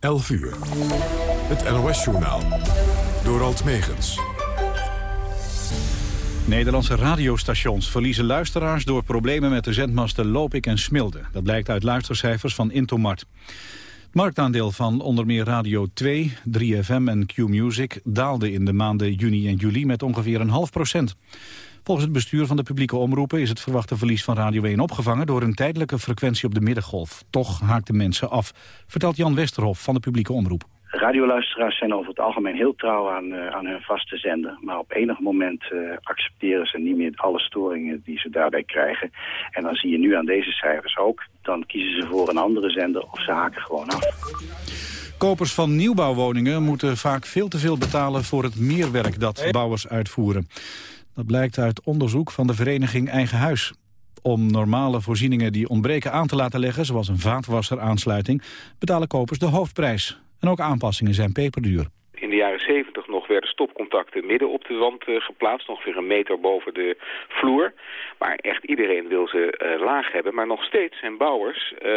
11 uur. Het NOS-journaal. Door Alt Megens. Nederlandse radiostations verliezen luisteraars door problemen met de zendmasten Lopik en Smilde. Dat blijkt uit luistercijfers van Intomart. Het marktaandeel van onder meer Radio 2, 3FM en Q-Music daalde in de maanden juni en juli met ongeveer een half procent. Volgens het bestuur van de publieke omroepen is het verwachte verlies van Radio 1 opgevangen door een tijdelijke frequentie op de middengolf. Toch haakten mensen af, vertelt Jan Westerhof van de publieke omroep. Radioluisteraars zijn over het algemeen heel trouw aan, uh, aan hun vaste zender. Maar op enig moment uh, accepteren ze niet meer alle storingen die ze daarbij krijgen. En dan zie je nu aan deze cijfers ook. Dan kiezen ze voor een andere zender of ze haken gewoon af. Kopers van nieuwbouwwoningen moeten vaak veel te veel betalen voor het meerwerk dat bouwers uitvoeren. Dat blijkt uit onderzoek van de vereniging Eigen Huis. Om normale voorzieningen die ontbreken aan te laten leggen, zoals een vaatwasseraansluiting, betalen kopers de hoofdprijs. En ook aanpassingen zijn peperduur. In de jaren 70 nog werden stopcontacten midden op de wand uh, geplaatst. Ongeveer een meter boven de vloer. Maar echt iedereen wil ze uh, laag hebben. Maar nog steeds zijn bouwers uh,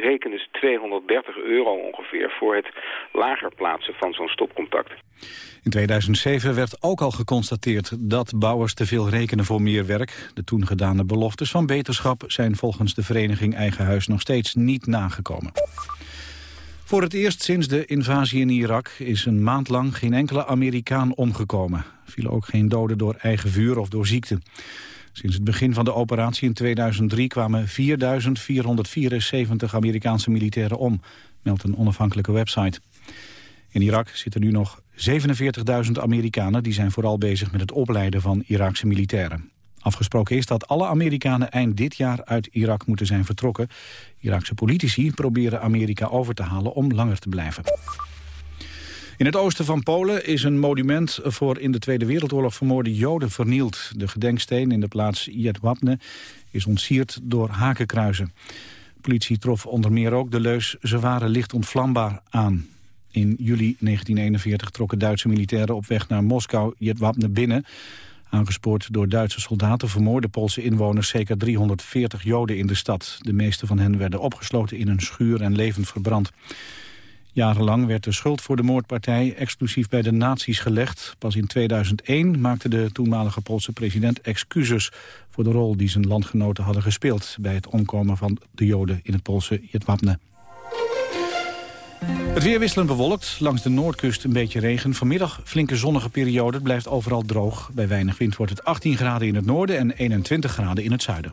rekenen ze 230 euro ongeveer... voor het lager plaatsen van zo'n stopcontact. In 2007 werd ook al geconstateerd dat bouwers te veel rekenen voor meer werk. De toen gedane beloftes van beterschap zijn volgens de vereniging Eigen Huis nog steeds niet nagekomen. Voor het eerst sinds de invasie in Irak is een maand lang geen enkele Amerikaan omgekomen. Er vielen ook geen doden door eigen vuur of door ziekte. Sinds het begin van de operatie in 2003 kwamen 4.474 Amerikaanse militairen om, meldt een onafhankelijke website. In Irak zitten nu nog 47.000 Amerikanen die zijn vooral bezig met het opleiden van Iraakse militairen. Afgesproken is dat alle Amerikanen eind dit jaar uit Irak moeten zijn vertrokken. Iraakse politici proberen Amerika over te halen om langer te blijven. In het oosten van Polen is een monument voor in de Tweede Wereldoorlog vermoorde Joden vernield. De gedenksteen in de plaats Jedwabne is ontsierd door hakenkruizen. politie trof onder meer ook de leus ze waren licht ontvlambaar aan. In juli 1941 trokken Duitse militairen op weg naar Moskou Jedwabne binnen. Aangespoord door Duitse soldaten vermoorden Poolse inwoners zeker 340 Joden in de stad. De meeste van hen werden opgesloten in een schuur en levend verbrand. Jarenlang werd de schuld voor de moordpartij exclusief bij de nazi's gelegd. Pas in 2001 maakte de toenmalige Poolse president excuses voor de rol die zijn landgenoten hadden gespeeld bij het omkomen van de Joden in het Poolse Jedwabne. Het weer wisselend bewolkt. Langs de noordkust een beetje regen. Vanmiddag flinke zonnige periode. Het blijft overal droog. Bij weinig wind wordt het 18 graden in het noorden en 21 graden in het zuiden.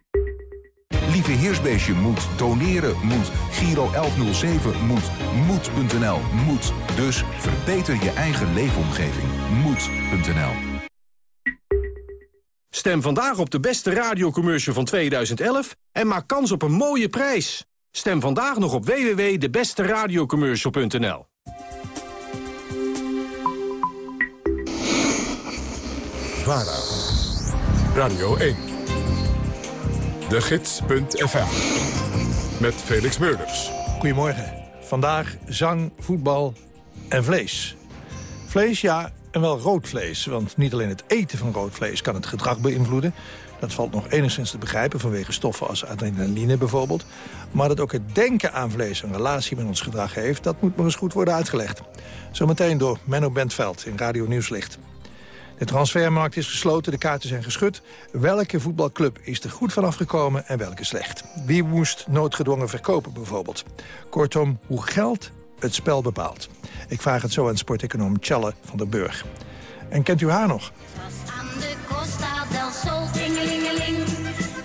Lieve Heersbeestje moet, doneren moet, Giro 1107 moet, moed.nl moet. Dus verbeter je eigen leefomgeving. Moed.nl Stem vandaag op de beste radiocommercial van 2011 en maak kans op een mooie prijs. Stem vandaag nog op www.debesteradiocommercial.nl VARA, Radio 1, de gids.fm, met Felix Meurders. Goedemorgen. Vandaag zang, voetbal en vlees. Vlees, ja, en wel rood vlees. Want niet alleen het eten van rood vlees kan het gedrag beïnvloeden. Dat valt nog enigszins te begrijpen vanwege stoffen als adrenaline bijvoorbeeld. Maar dat ook het denken aan vlees een relatie met ons gedrag heeft... dat moet maar eens goed worden uitgelegd. Zometeen door Menno Bentveld in Radio Nieuwslicht. De transfermarkt is gesloten, de kaarten zijn geschud. Welke voetbalclub is er goed vanaf gekomen en welke slecht? Wie moest noodgedwongen verkopen bijvoorbeeld? Kortom, hoe geld het spel bepaalt. Ik vraag het zo aan sporteconoom Challe van der Burg. En kent u haar nog? aan de Costa del Sol, tingelingeling.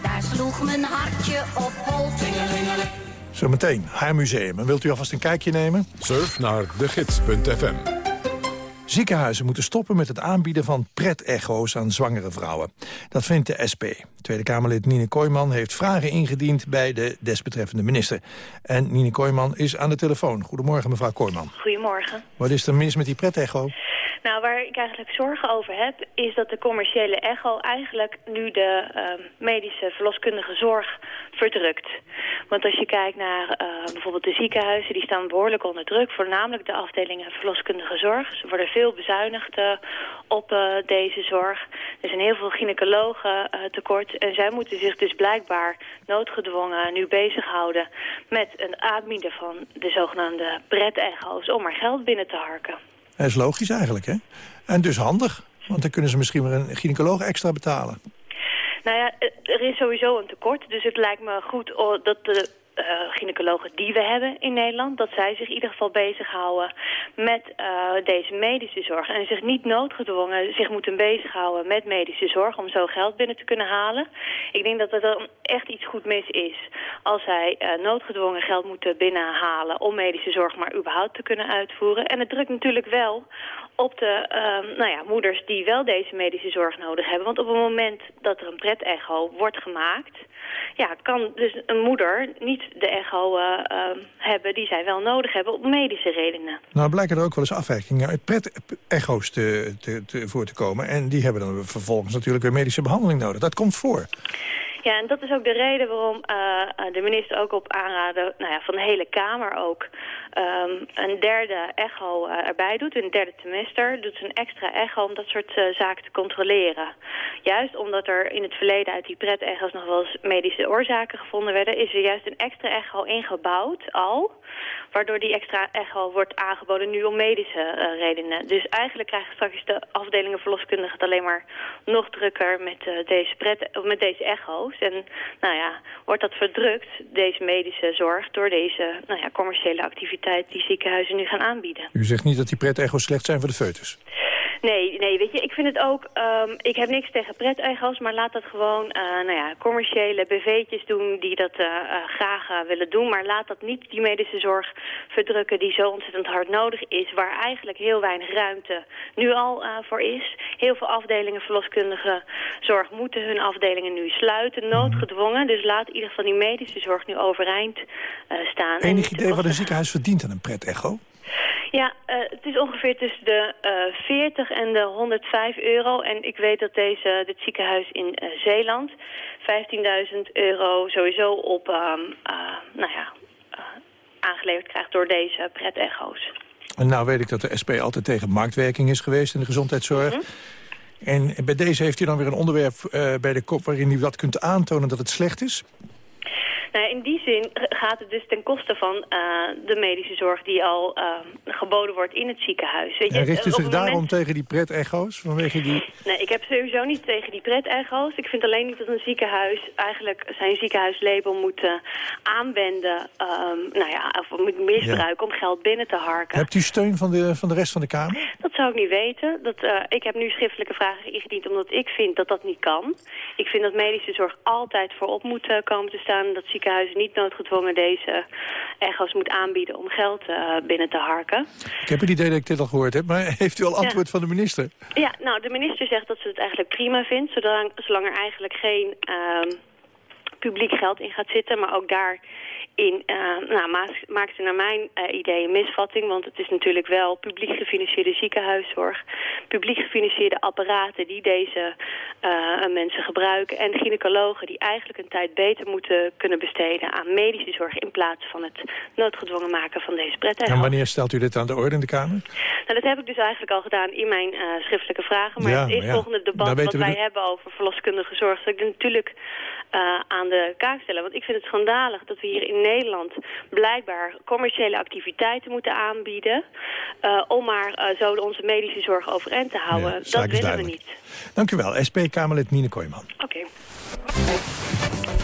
Daar sloeg mijn hartje op hol, tingelingeling. Zometeen, haar museum. En wilt u alvast een kijkje nemen? Surf naar de gids.fm. Ziekenhuizen moeten stoppen met het aanbieden van pret-echo's aan zwangere vrouwen. Dat vindt de SP. Tweede Kamerlid Nine Kooijman heeft vragen ingediend bij de desbetreffende minister. En Nine Kooijman is aan de telefoon. Goedemorgen mevrouw Kooijman. Goedemorgen. Wat is er mis met die pret-echo? Nou, waar ik eigenlijk zorgen over heb, is dat de commerciële echo eigenlijk nu de uh, medische verloskundige zorg verdrukt. Want als je kijkt naar uh, bijvoorbeeld de ziekenhuizen, die staan behoorlijk onder druk. Voornamelijk de afdelingen verloskundige zorg. Ze worden veel bezuinigd uh, op deze zorg. Er zijn heel veel gynaecologen tekort. En zij moeten zich dus blijkbaar noodgedwongen nu bezighouden met een aanbieden van de zogenaamde pret-echo's om maar geld binnen te harken. Dat is logisch eigenlijk, hè? En dus handig, want dan kunnen ze misschien weer een gynaecoloog extra betalen. Nou ja, er is sowieso een tekort, dus het lijkt me goed dat de uh, gynaecologen die we hebben in Nederland... dat zij zich in ieder geval bezighouden met uh, deze medische zorg. En zich niet noodgedwongen zich moeten bezighouden met medische zorg... om zo geld binnen te kunnen halen. Ik denk dat er dan echt iets goed mis is... als zij uh, noodgedwongen geld moeten binnenhalen... om medische zorg maar überhaupt te kunnen uitvoeren. En het drukt natuurlijk wel op de uh, nou ja, moeders die wel deze medische zorg nodig hebben. Want op het moment dat er een pret-echo wordt gemaakt... Ja, kan dus een moeder niet de echo uh, uh, hebben die zij wel nodig hebben op medische redenen. Nou blijken er ook wel eens afwijkingen uit pret-echo's te, te, te, voor te komen. En die hebben dan vervolgens natuurlijk weer medische behandeling nodig. Dat komt voor. Ja, en dat is ook de reden waarom uh, de minister ook op aanraden nou ja, van de hele Kamer ook um, een derde echo uh, erbij doet. Een derde trimester doet ze een extra echo om dat soort uh, zaken te controleren. Juist omdat er in het verleden uit die pret-echo's nog wel eens medische oorzaken gevonden werden... is er juist een extra echo ingebouwd al... waardoor die extra echo wordt aangeboden nu om medische uh, redenen. Dus eigenlijk krijgen straks de afdelingen verloskundigen het alleen maar nog drukker met, deze, pret met deze echo's. En nou ja, wordt dat verdrukt, deze medische zorg, door deze nou ja, commerciële activiteit die ziekenhuizen nu gaan aanbieden. U zegt niet dat die pret-echo's slecht zijn voor de foetus? Nee, nee, weet je, ik vind het ook... Um, ik heb niks tegen pret-echo's, maar laat dat gewoon uh, nou ja, commerciële BV'tjes doen die dat uh, uh, graag willen doen. Maar laat dat niet die medische zorg verdrukken die zo ontzettend hard nodig is. Waar eigenlijk heel weinig ruimte nu al voor is. Heel veel afdelingen verloskundige zorg moeten hun afdelingen nu sluiten, noodgedwongen. Dus laat in ieder geval die medische zorg nu overeind staan. Enig idee wat een ziekenhuis verdient aan een pret-echo? Ja, uh, het is ongeveer tussen de uh, 40 en de 105 euro. En ik weet dat deze, dit ziekenhuis in uh, Zeeland 15.000 euro sowieso op, um, nou ja, aangeleverd krijgt door deze pret-echo's. En nou weet ik dat de SP altijd tegen marktwerking is geweest in de gezondheidszorg. Mm -hmm. En bij deze heeft u dan weer een onderwerp bij de kop waarin u dat kunt aantonen dat het slecht is? Nou, in die zin gaat het dus ten koste van uh, de medische zorg die al uh, geboden wordt in het ziekenhuis. Weet je, richt u zich daarom moment... tegen die pret-echo's? Vanwege die... Nee, ik heb sowieso niet tegen die pret-echo's. Ik vind alleen niet dat een ziekenhuis eigenlijk zijn ziekenhuislabel moet uh, aanwenden, um, nou ja, of moet misbruiken ja. om geld binnen te harken. Hebt u steun van de, van de rest van de Kamer? Dat zou ik niet weten. Dat, ik heb nu schriftelijke vragen ingediend omdat ik vind dat dat niet kan. Ik vind dat medische zorg altijd voorop moet komen te staan. Dat niet noodgedwongen deze echo's moet aanbieden om geld uh, binnen te harken. Ik heb het idee dat ik dit al gehoord heb, maar heeft u al antwoord ja. van de minister? Ja, nou, de minister zegt dat ze het eigenlijk prima vindt, zolang, zolang er eigenlijk geen uh, publiek geld in gaat zitten. Maar ook daar in, uh, nou, maakt ze naar mijn uh, idee een misvatting, want het is natuurlijk wel publiek gefinancierde ziekenhuiszorg, publiek gefinancierde apparaten die deze uh, mensen gebruiken en gynaecologen die eigenlijk een tijd beter moeten kunnen besteden aan medische zorg in plaats van het noodgedwongen maken van deze prettig. En wanneer stelt u dit aan de orde in de Kamer? Nou, dat heb ik dus eigenlijk al gedaan in mijn schriftelijke vragen, maar ja, het is ja. volgende debat wat wij de... hebben over verloskundige zorg, dat ik natuurlijk aan de kaak stellen, want ik vind het schandalig dat we hier in Nederland blijkbaar commerciële activiteiten moeten aanbieden... Uh, om maar uh, zo onze medische zorg overeind te houden. Ja, dat willen duidelijk. we niet. Dank u wel, SP-Kamerlid Nine Kooijman. Oké. Okay.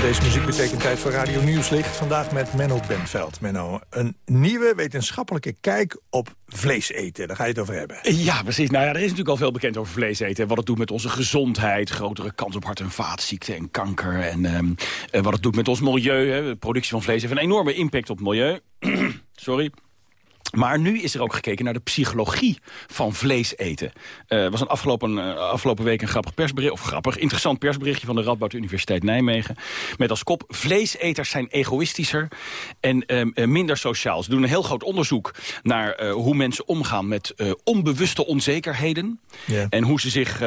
Deze muziek betekent tijd voor Radio Nieuwslicht. Vandaag met Menno Benveld. Menno, een nieuwe wetenschappelijke kijk op vlees eten. Daar ga je het over hebben. Ja, precies. Nou ja, er is natuurlijk al veel bekend over vlees eten. Wat het doet met onze gezondheid. Grotere kans op hart- en vaatziekten en kanker. En ehm, eh, wat het doet met ons milieu. Hè. De productie van vlees heeft een enorme impact op het milieu. Sorry. Maar nu is er ook gekeken naar de psychologie van vlees eten. Er uh, was een afgelopen, uh, afgelopen week een grappig persbericht, of grappig, interessant persberichtje van de Radboud Universiteit Nijmegen. Met als kop, vleeseters zijn egoïstischer en uh, minder sociaal. Ze doen een heel groot onderzoek naar hoe mensen omgaan met onbewuste onzekerheden. Yeah. En hoe ze zich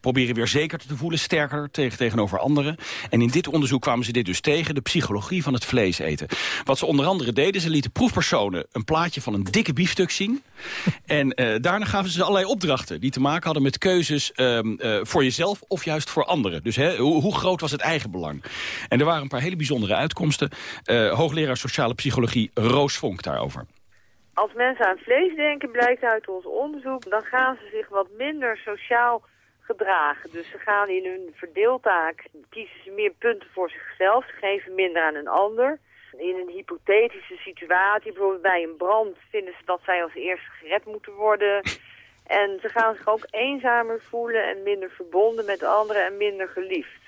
proberen weer zeker te voelen, sterker tegen, tegenover anderen. En in dit onderzoek kwamen ze dit dus tegen, de psychologie van het vlees eten. Wat ze onder andere deden, ze lieten proefpersonen een plaatje van een dikke biefstuk zien. en uh, daarna gaven ze allerlei opdrachten die te maken hadden met keuzes uh, uh, voor jezelf of juist voor anderen. Dus hè, hoe, hoe, groot was het eigen belang? En er waren een paar hele bijzondere uitkomsten. hoogleraar sociale psychologie Roos Vonk daarover. Als mensen aan vlees denken, blijkt uit ons onderzoek... dan gaan ze zich wat minder sociaal gedragen. Dus ze gaan in hun verdeeltaak, kiezen ze meer punten voor zichzelf. Ze geven minder aan een ander in een hypothetische situatie, bijvoorbeeld bij een brand, vinden ze dat zij als eerste gered moeten worden. En ze gaan zich ook eenzamer voelen en minder verbonden met anderen en minder geliefd.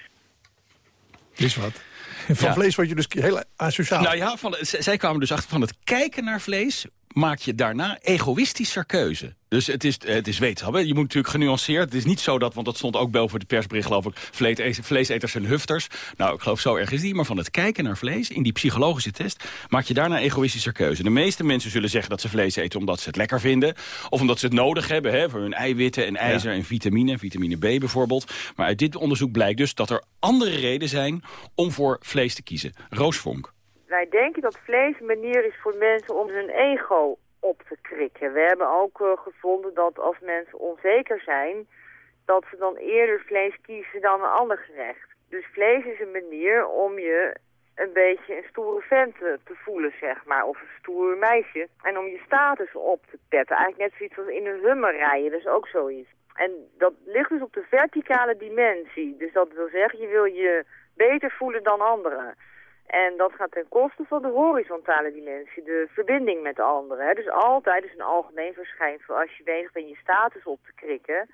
Is wat. Van ja. vlees word je dus heel asociaal. Nou ja, van, zij kwamen dus achter van het kijken naar vlees... maak je daarna egoïstischer keuze. Dus het is, het is wetenschap. Je moet natuurlijk genuanceerd. Het is niet zo dat, want dat stond ook boven de persbericht, geloof ik... vleeseters en hufters. Nou, ik geloof zo erg is die. Maar van het kijken naar vlees, in die psychologische test... maak je daarna egoïstischer keuze. De meeste mensen zullen zeggen dat ze vlees eten omdat ze het lekker vinden. Of omdat ze het nodig hebben hè, voor hun eiwitten en ijzer ja. en vitamine. Vitamine B bijvoorbeeld. Maar uit dit onderzoek blijkt dus dat er andere redenen zijn... om voor vlees te kiezen. Roos Vonk. Wij denken dat vlees een manier is voor mensen om hun ego op te krikken. We hebben ook uh, gevonden dat als mensen onzeker zijn, dat ze dan eerder vlees kiezen dan een ander gerecht. Dus vlees is een manier om je een beetje een stoere vent te voelen, zeg maar, of een stoer meisje. En om je status op te peppen. Eigenlijk net zoiets als in een hummer rijden, dat is ook zoiets. En dat ligt dus op de verticale dimensie. Dus dat wil zeggen, je wil je beter voelen dan anderen. En dat gaat ten koste van de horizontale dimensie, de verbinding met de anderen. Hè. Dus altijd is een algemeen verschijnsel als je bezig bent je status op te krikken,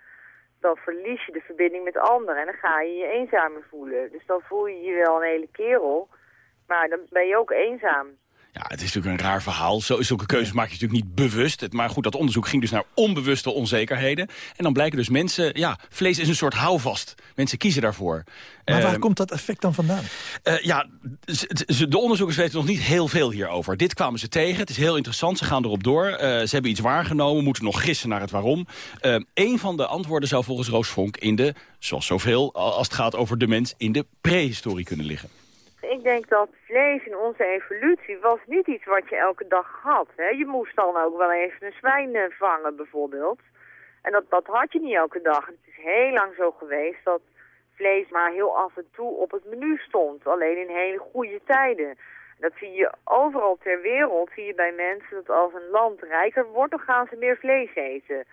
dan verlies je de verbinding met anderen en dan ga je je eenzamer voelen. Dus dan voel je je wel een hele kerel, maar dan ben je ook eenzaam. Ja, het is natuurlijk een raar verhaal. Zulke keuzes maak je natuurlijk niet bewust. Maar goed, dat onderzoek ging dus naar onbewuste onzekerheden. En dan blijken dus mensen... Ja, vlees is een soort houvast. Mensen kiezen daarvoor. Maar waar uh, komt dat effect dan vandaan? Uh, ja, de onderzoekers weten nog niet heel veel hierover. Dit kwamen ze tegen. Het is heel interessant. Ze gaan erop door. Uh, ze hebben iets waargenomen. Moeten nog gissen naar het waarom. een van de antwoorden zou volgens Roos Vonk in de, zoals zoveel... als het gaat over de mens, in de prehistorie kunnen liggen. Ik denk dat vlees in onze evolutie was niet iets wat je elke dag had. Hè? Je moest dan ook wel even een zwijn vangen bijvoorbeeld. En dat, dat had je niet elke dag. Het is heel lang zo geweest dat vlees maar heel af en toe op het menu stond. Alleen in hele goede tijden. Dat zie je overal ter wereld, zie je bij mensen dat als een land rijker wordt, dan gaan ze meer vlees eten.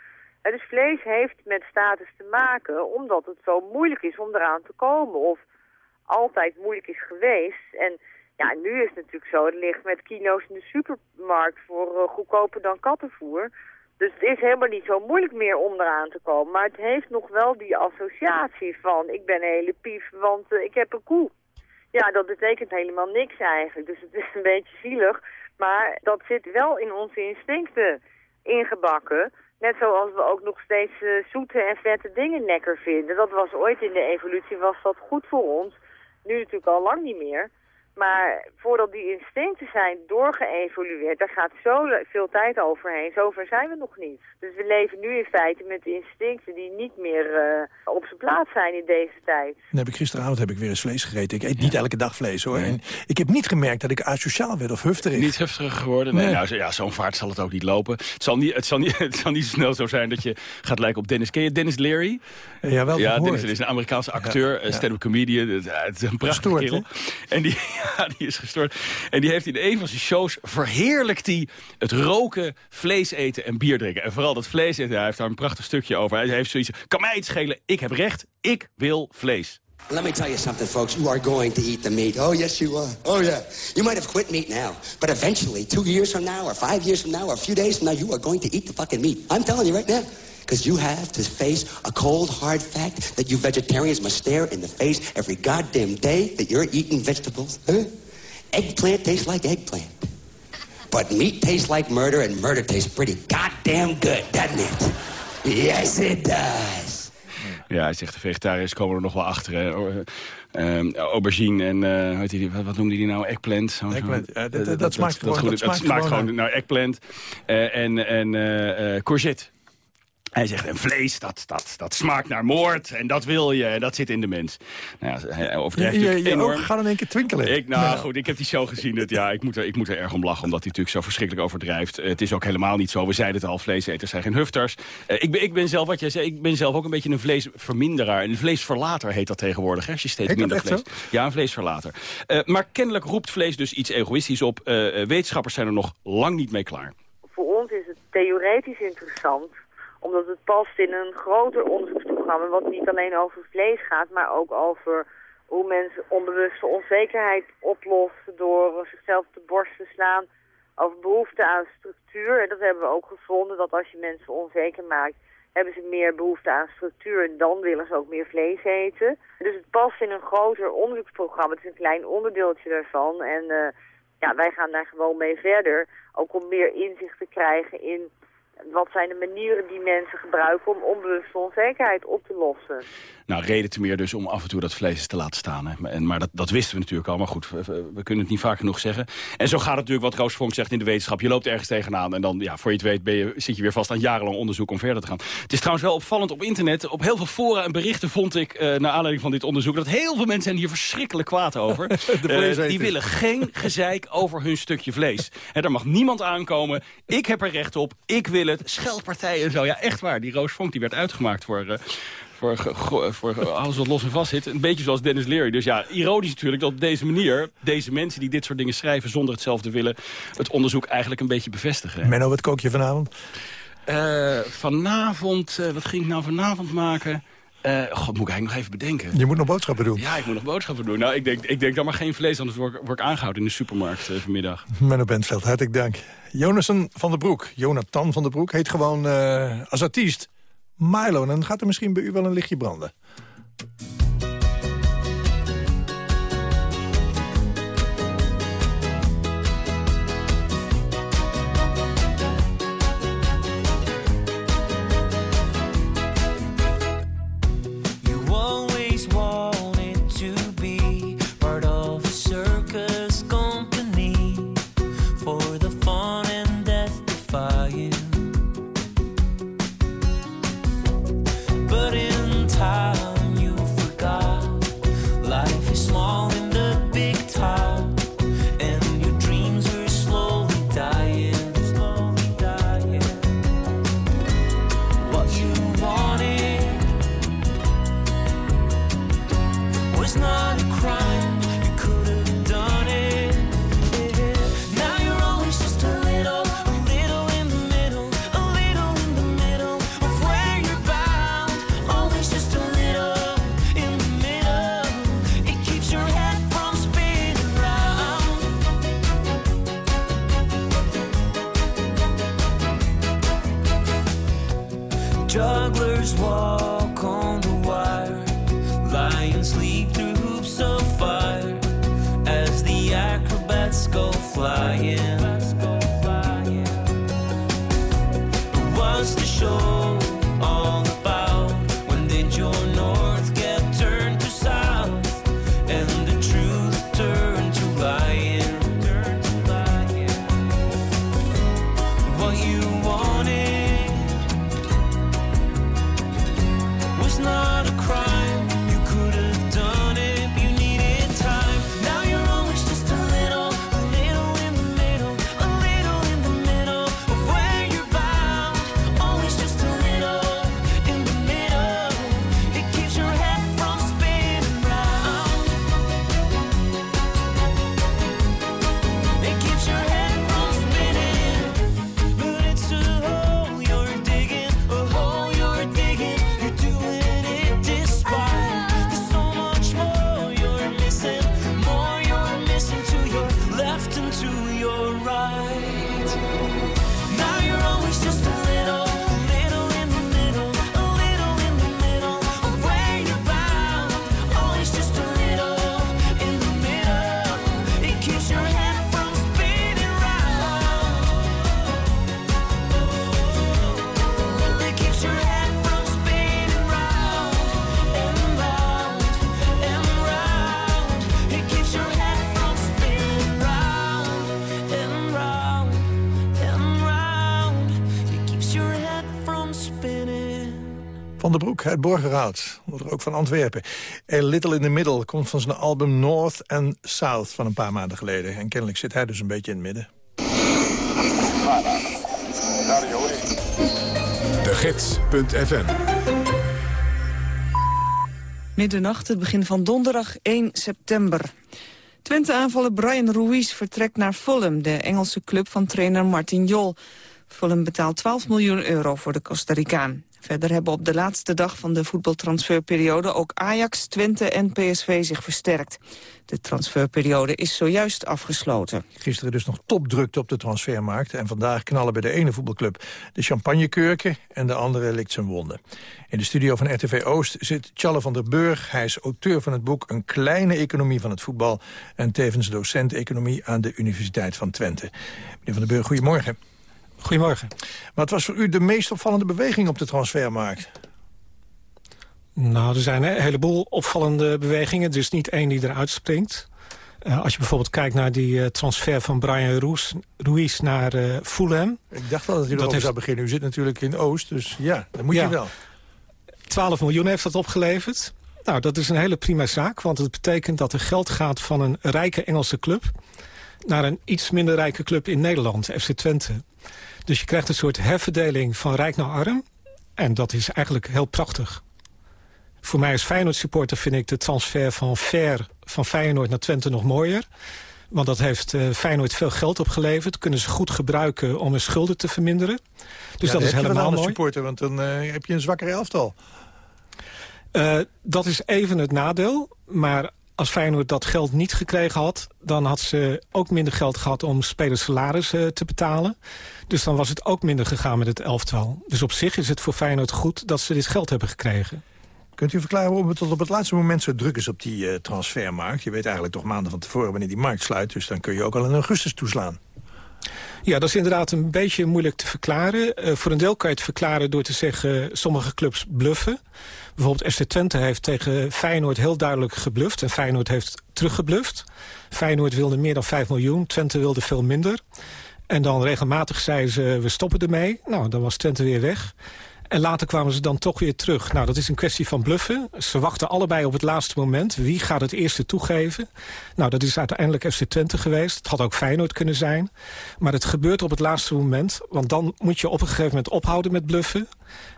En dus vlees heeft met status te maken omdat het zo moeilijk is om eraan te komen. Of altijd moeilijk is geweest. En ja, nu is het natuurlijk zo, het ligt met kino's in de supermarkt voor uh, goedkoper dan kattenvoer. Dus het is helemaal niet zo moeilijk meer om eraan te komen. Maar het heeft nog wel die associatie van, ik ben een hele pief, want uh, ik heb een koe. Ja, dat betekent helemaal niks eigenlijk. Dus het is een beetje zielig. Maar dat zit wel in onze instincten ingebakken. Net zoals we ook nog steeds uh, zoete en vette dingen lekker vinden. Dat was ooit in de evolutie, was dat goed voor ons. Nu natuurlijk al lang niet meer. Maar voordat die instincten zijn doorgeëvolueerd, daar gaat zo veel tijd overheen. Zover zijn we nog niet. Dus we leven nu in feite met instincten die niet meer uh, op zijn plaats zijn in deze tijd. Dan heb ik gisteravond heb ik weer eens vlees gegeten. Ik eet niet elke dag vlees hoor. En ik heb niet gemerkt dat ik asociaal werd of hufterig. Niet hufterig geworden? Nee, nee. Nou, ja, zo'n vaart zal het ook niet lopen. Het zal niet, het, zal niet, het zal niet zo snel zo zijn dat je gaat lijken op Dennis. Ken je Dennis Leary? Ja, wel Ja, Dennis is een Amerikaanse acteur, ja, ja. stand-up comedian. Het is een prachtige kerel. En die... Ja, die is gestoord. En die heeft in een van zijn shows verheerlijkt hij het roken, vlees eten en bier drinken. En vooral dat vlees eten, hij heeft daar een prachtig stukje over. Hij heeft zoiets, kan mij iets schelen, ik heb recht, ik wil vlees. Let me tell you something, folks. You are going to eat the meat. Oh, yes, you are. Oh, yeah. You might have quit meat now. But eventually, two years from now, or five years from now, or a few days from now, you are going to eat the fucking meat. I'm telling you right now. Because you have to face a cold, hard fact that you vegetarians must stare in the face every goddamn day that you're eating vegetables. Huh? Eggplant tastes like eggplant. But meat tastes like murder, and murder tastes pretty goddamn good, doesn't it? Yes, it does. Ja, hij zegt de vegetariërs komen er nog wel achter. Hè. Eh, ehm, aubergine en, eh, hoe heet die, wat, wat noemde die nou? Eggplant? Zo- zo. Eggplant, ja, dat- Eh, dat- dat smaakt gewoon- goed, dat het smaakt smaakt gewoon nou, eggplant eh, en, en eh, courgette. Hij zegt, en vlees, dat, dat, dat smaakt naar moord. En dat wil je, en dat zit in de mens. Nou ja, hij Je, overdrijft je, enorm. gaan in één keer twinkelen. Ik, nou Ja. goed, ik heb die show gezien. Het, ja, ik moet, er, ik moet er erg om lachen, omdat hij natuurlijk zo verschrikkelijk overdrijft. Het is ook helemaal niet zo. We zeiden het al, vleeseters zijn geen hufters. Eh, ik, ben, ik ben zelf, wat jij zei, ik ben zelf ook een beetje een vleesverminderaar. Een vleesverlater heet dat tegenwoordig. Hè, als je steeds Heet dat minder echt vlees... Ja, een vleesverlater. Eh, maar kennelijk roept vlees dus iets egoïstisch op. Eh, wetenschappers zijn er nog lang niet mee klaar. Voor ons is het theoretisch interessant, omdat het past in een groter onderzoeksprogramma wat niet alleen over vlees gaat, maar ook over hoe mensen onbewuste onzekerheid oplossen door zichzelf de borst te slaan over behoefte aan structuur. En dat hebben we ook gevonden, dat als je mensen onzeker maakt, hebben ze meer behoefte aan structuur en dan willen ze ook meer vlees eten. Dus het past in een groter onderzoeksprogramma. Het is een klein onderdeeltje daarvan. En eh, ja, wij gaan daar gewoon mee verder. Ook om meer inzicht te krijgen in wat zijn de manieren die mensen gebruiken om onbewuste onzekerheid op te lossen. Nou, reden te meer dus om af en toe dat vlees eens te laten staan. Hè. Maar- En, maar dat, dat wisten we natuurlijk al. Maar goed, we, kunnen het niet vaak genoeg zeggen. En zo gaat het natuurlijk wat Roos Vonk zegt in de wetenschap. Je loopt ergens tegenaan en dan, ja, voor je het weet, ben je, zit je weer vast aan jarenlang onderzoek om verder te gaan. Het is trouwens wel opvallend op internet. Op heel veel fora en berichten vond ik, eh, naar aanleiding van dit onderzoek... dat heel veel mensen zijn hier verschrikkelijk kwaad over. Vleeseters. die willen geen gezeik over hun stukje vlees. Hè, daar mag niemand aankomen. Ik heb er recht op. Ik wil het. Scheldpartijen en zo. Ja, echt waar. Die Roos Vonk die werd uitgemaakt voor... eh, voor, voor alles wat los en vast zit. Een beetje zoals Dennis Leary. Dus ja, ironisch natuurlijk dat op deze manier... deze mensen die dit soort dingen schrijven zonder het zelf te willen... het onderzoek eigenlijk een beetje bevestigen. Menno, wat kook je vanavond? Eh, vanavond, eh, wat ging ik nou vanavond maken? Eh, God, moet ik eigenlijk nog even bedenken. Je moet nog boodschappen doen. Ja, ik moet nog boodschappen doen. Nou, ik denk, ik denk dan maar geen vlees, anders word, ik- word ik aangehouden in de supermarkt eh, vanmiddag. Menno Bentveld, hartelijk dank. Jonassen van der Broek, Jonathan van der Broek, heet gewoon eh, als artiest Milo. En dan gaat er misschien bij u wel een lichtje branden. Uit Borgerhout, er ook van Antwerpen. A Little in the Middle komt van zijn album North and South van een paar maanden geleden. En kennelijk zit hij dus een beetje in het midden. De Gids.fm Middernacht, het begin van donderdag 1 september. Twente-aanvaller Brian Ruiz vertrekt naar Fulham, de Engelse club van trainer Martin Jol. Fulham betaalt 12 miljoen euro voor de Costa Ricaan. Verder hebben op de laatste dag van de voetbaltransferperiode ook Ajax, Twente en PSV zich versterkt. De transferperiode is zojuist afgesloten. Gisteren dus nog topdrukte op de transfermarkt. En vandaag knallen bij de ene voetbalclub de champagnekurken en de andere likt zijn wonden. In de studio van RTV Oost zit Challe van der Burg. Hij is auteur van het boek Een kleine economie van het voetbal... en tevens docent economie aan de Universiteit van Twente. Meneer van der Burg, goedemorgen. Goedemorgen. Wat was voor u de meest opvallende beweging op de transfermarkt? Nou, er zijn een heleboel opvallende bewegingen. Er is niet één die eruit springt. Uh, als je bijvoorbeeld kijkt naar die uh, transfer van Brian Ruiz, Ruiz naar uh, Fulham. Ik dacht wel dat u erover heeft... zou beginnen. U zit natuurlijk in Oost, dus ja, dat moet ja. je wel. 12 miljoen heeft dat opgeleverd. Nou, dat is een hele prima zaak, want het betekent dat er geld gaat van een rijke Engelse club... naar een iets minder rijke club in Nederland, FC Twente. Dus je krijgt een soort herverdeling van rijk naar arm. En dat is eigenlijk heel prachtig. Voor mij als Feyenoord-supporter vind ik de transfer van Ver van Feyenoord naar Twente nog mooier. Want dat heeft uh, Feyenoord veel geld opgeleverd. Kunnen ze goed gebruiken om hun schulden te verminderen. Dus ja, dat is helemaal mooi. mooi. supporter, want dan uh, heb je een zwakker elftal. Uh, dat is even het nadeel. Maar als Feyenoord dat geld niet gekregen had... dan had ze ook minder geld gehad om spelers salaris uh, te betalen. Dus dan was het ook minder gegaan met het elftal. Dus op zich is het voor Feyenoord goed dat ze dit geld hebben gekregen. Kunt u verklaren waarom het tot op het laatste moment zo druk is op die uh, transfermarkt? Je weet eigenlijk toch maanden van tevoren wanneer die markt sluit... dus dan kun je ook al in augustus toeslaan. Ja, dat is inderdaad een beetje moeilijk te verklaren. Uh, voor een deel kan je het verklaren door te zeggen... sommige clubs bluffen. Bijvoorbeeld FC Twente heeft tegen Feyenoord heel duidelijk gebluft. En Feyenoord heeft teruggebluft. Feyenoord wilde meer dan 5 miljoen. Twente wilde veel minder. En dan regelmatig zeiden ze, we stoppen ermee. Nou, dan was Twente weer weg. En later kwamen ze dan toch weer terug. Nou, dat is een kwestie van bluffen. Ze wachten allebei op het laatste moment. Wie gaat het eerste toegeven? Nou, dat is uiteindelijk FC Twente geweest. Het had ook Feyenoord kunnen zijn. Maar het gebeurt op het laatste moment. Want dan moet je op een gegeven moment ophouden met bluffen.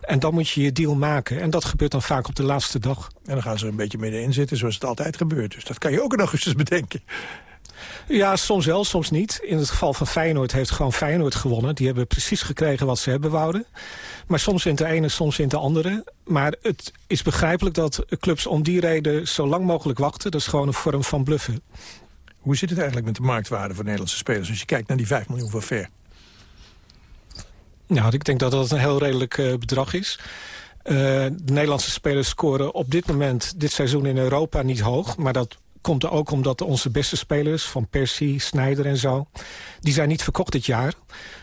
En dan moet je je deal maken. En dat gebeurt dan vaak op de laatste dag. En dan gaan ze er een beetje middenin zitten zoals het altijd gebeurt. Dus dat kan je ook in augustus bedenken. Ja, soms wel, soms niet. In het geval van Feyenoord heeft gewoon Feyenoord gewonnen. Die hebben precies gekregen wat ze hebben wouden. Maar soms wint de ene, soms wint de andere. Maar het is begrijpelijk dat clubs om die reden zo lang mogelijk wachten. Dat is gewoon een vorm van bluffen. Hoe zit het eigenlijk met de marktwaarde voor Nederlandse spelers... als je kijkt naar die 5 miljoen van Ver? Nou, ik denk dat dat een heel redelijk uh, bedrag is. Uh, de Nederlandse spelers scoren op dit moment, dit seizoen in Europa niet hoog. Maar dat komt er ook omdat onze beste spelers, van Persie, Snijder en zo... die zijn niet verkocht dit jaar.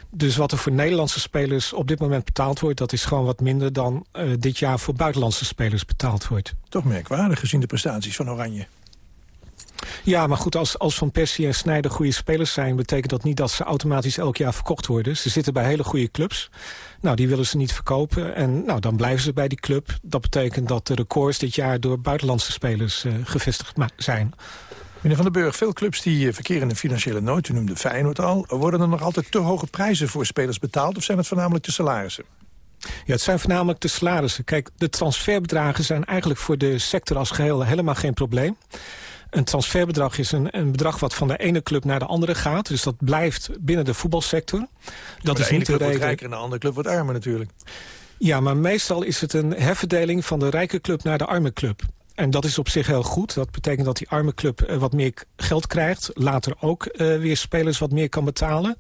Dus wat er voor Nederlandse spelers op dit moment betaald wordt... dat is gewoon wat minder dan uh, dit jaar voor buitenlandse spelers betaald wordt. Toch merkwaardig gezien de prestaties van Oranje. Ja, maar goed, als, als Van Persie en Snijder goede spelers zijn... betekent dat niet dat ze automatisch elk jaar verkocht worden. Ze zitten bij hele goede clubs. Nou, die willen ze niet verkopen. En nou, dan blijven ze bij die club. Dat betekent dat de records dit jaar door buitenlandse spelers uh, gevestigd zijn. Meneer Van den Burg, veel clubs die verkeren in financiële nood. U noemde Feyenoord al. Worden er nog altijd te hoge prijzen voor spelers betaald... of zijn het voornamelijk de salarissen? Ja, het zijn voornamelijk de salarissen. Kijk, de transferbedragen zijn eigenlijk voor de sector als geheel helemaal geen probleem. Een transferbedrag is een, een, bedrag wat van de ene club naar de andere gaat. Dus dat blijft binnen de voetbalsector. Dat de is ene niet de reden. wordt rijker en de andere club wordt armer natuurlijk. Ja, maar meestal is het een herverdeling van de rijke club naar de arme club. En dat is op zich heel goed. Dat betekent dat die arme club uh, wat meer geld krijgt. Later ook uh, weer spelers wat meer kan betalen.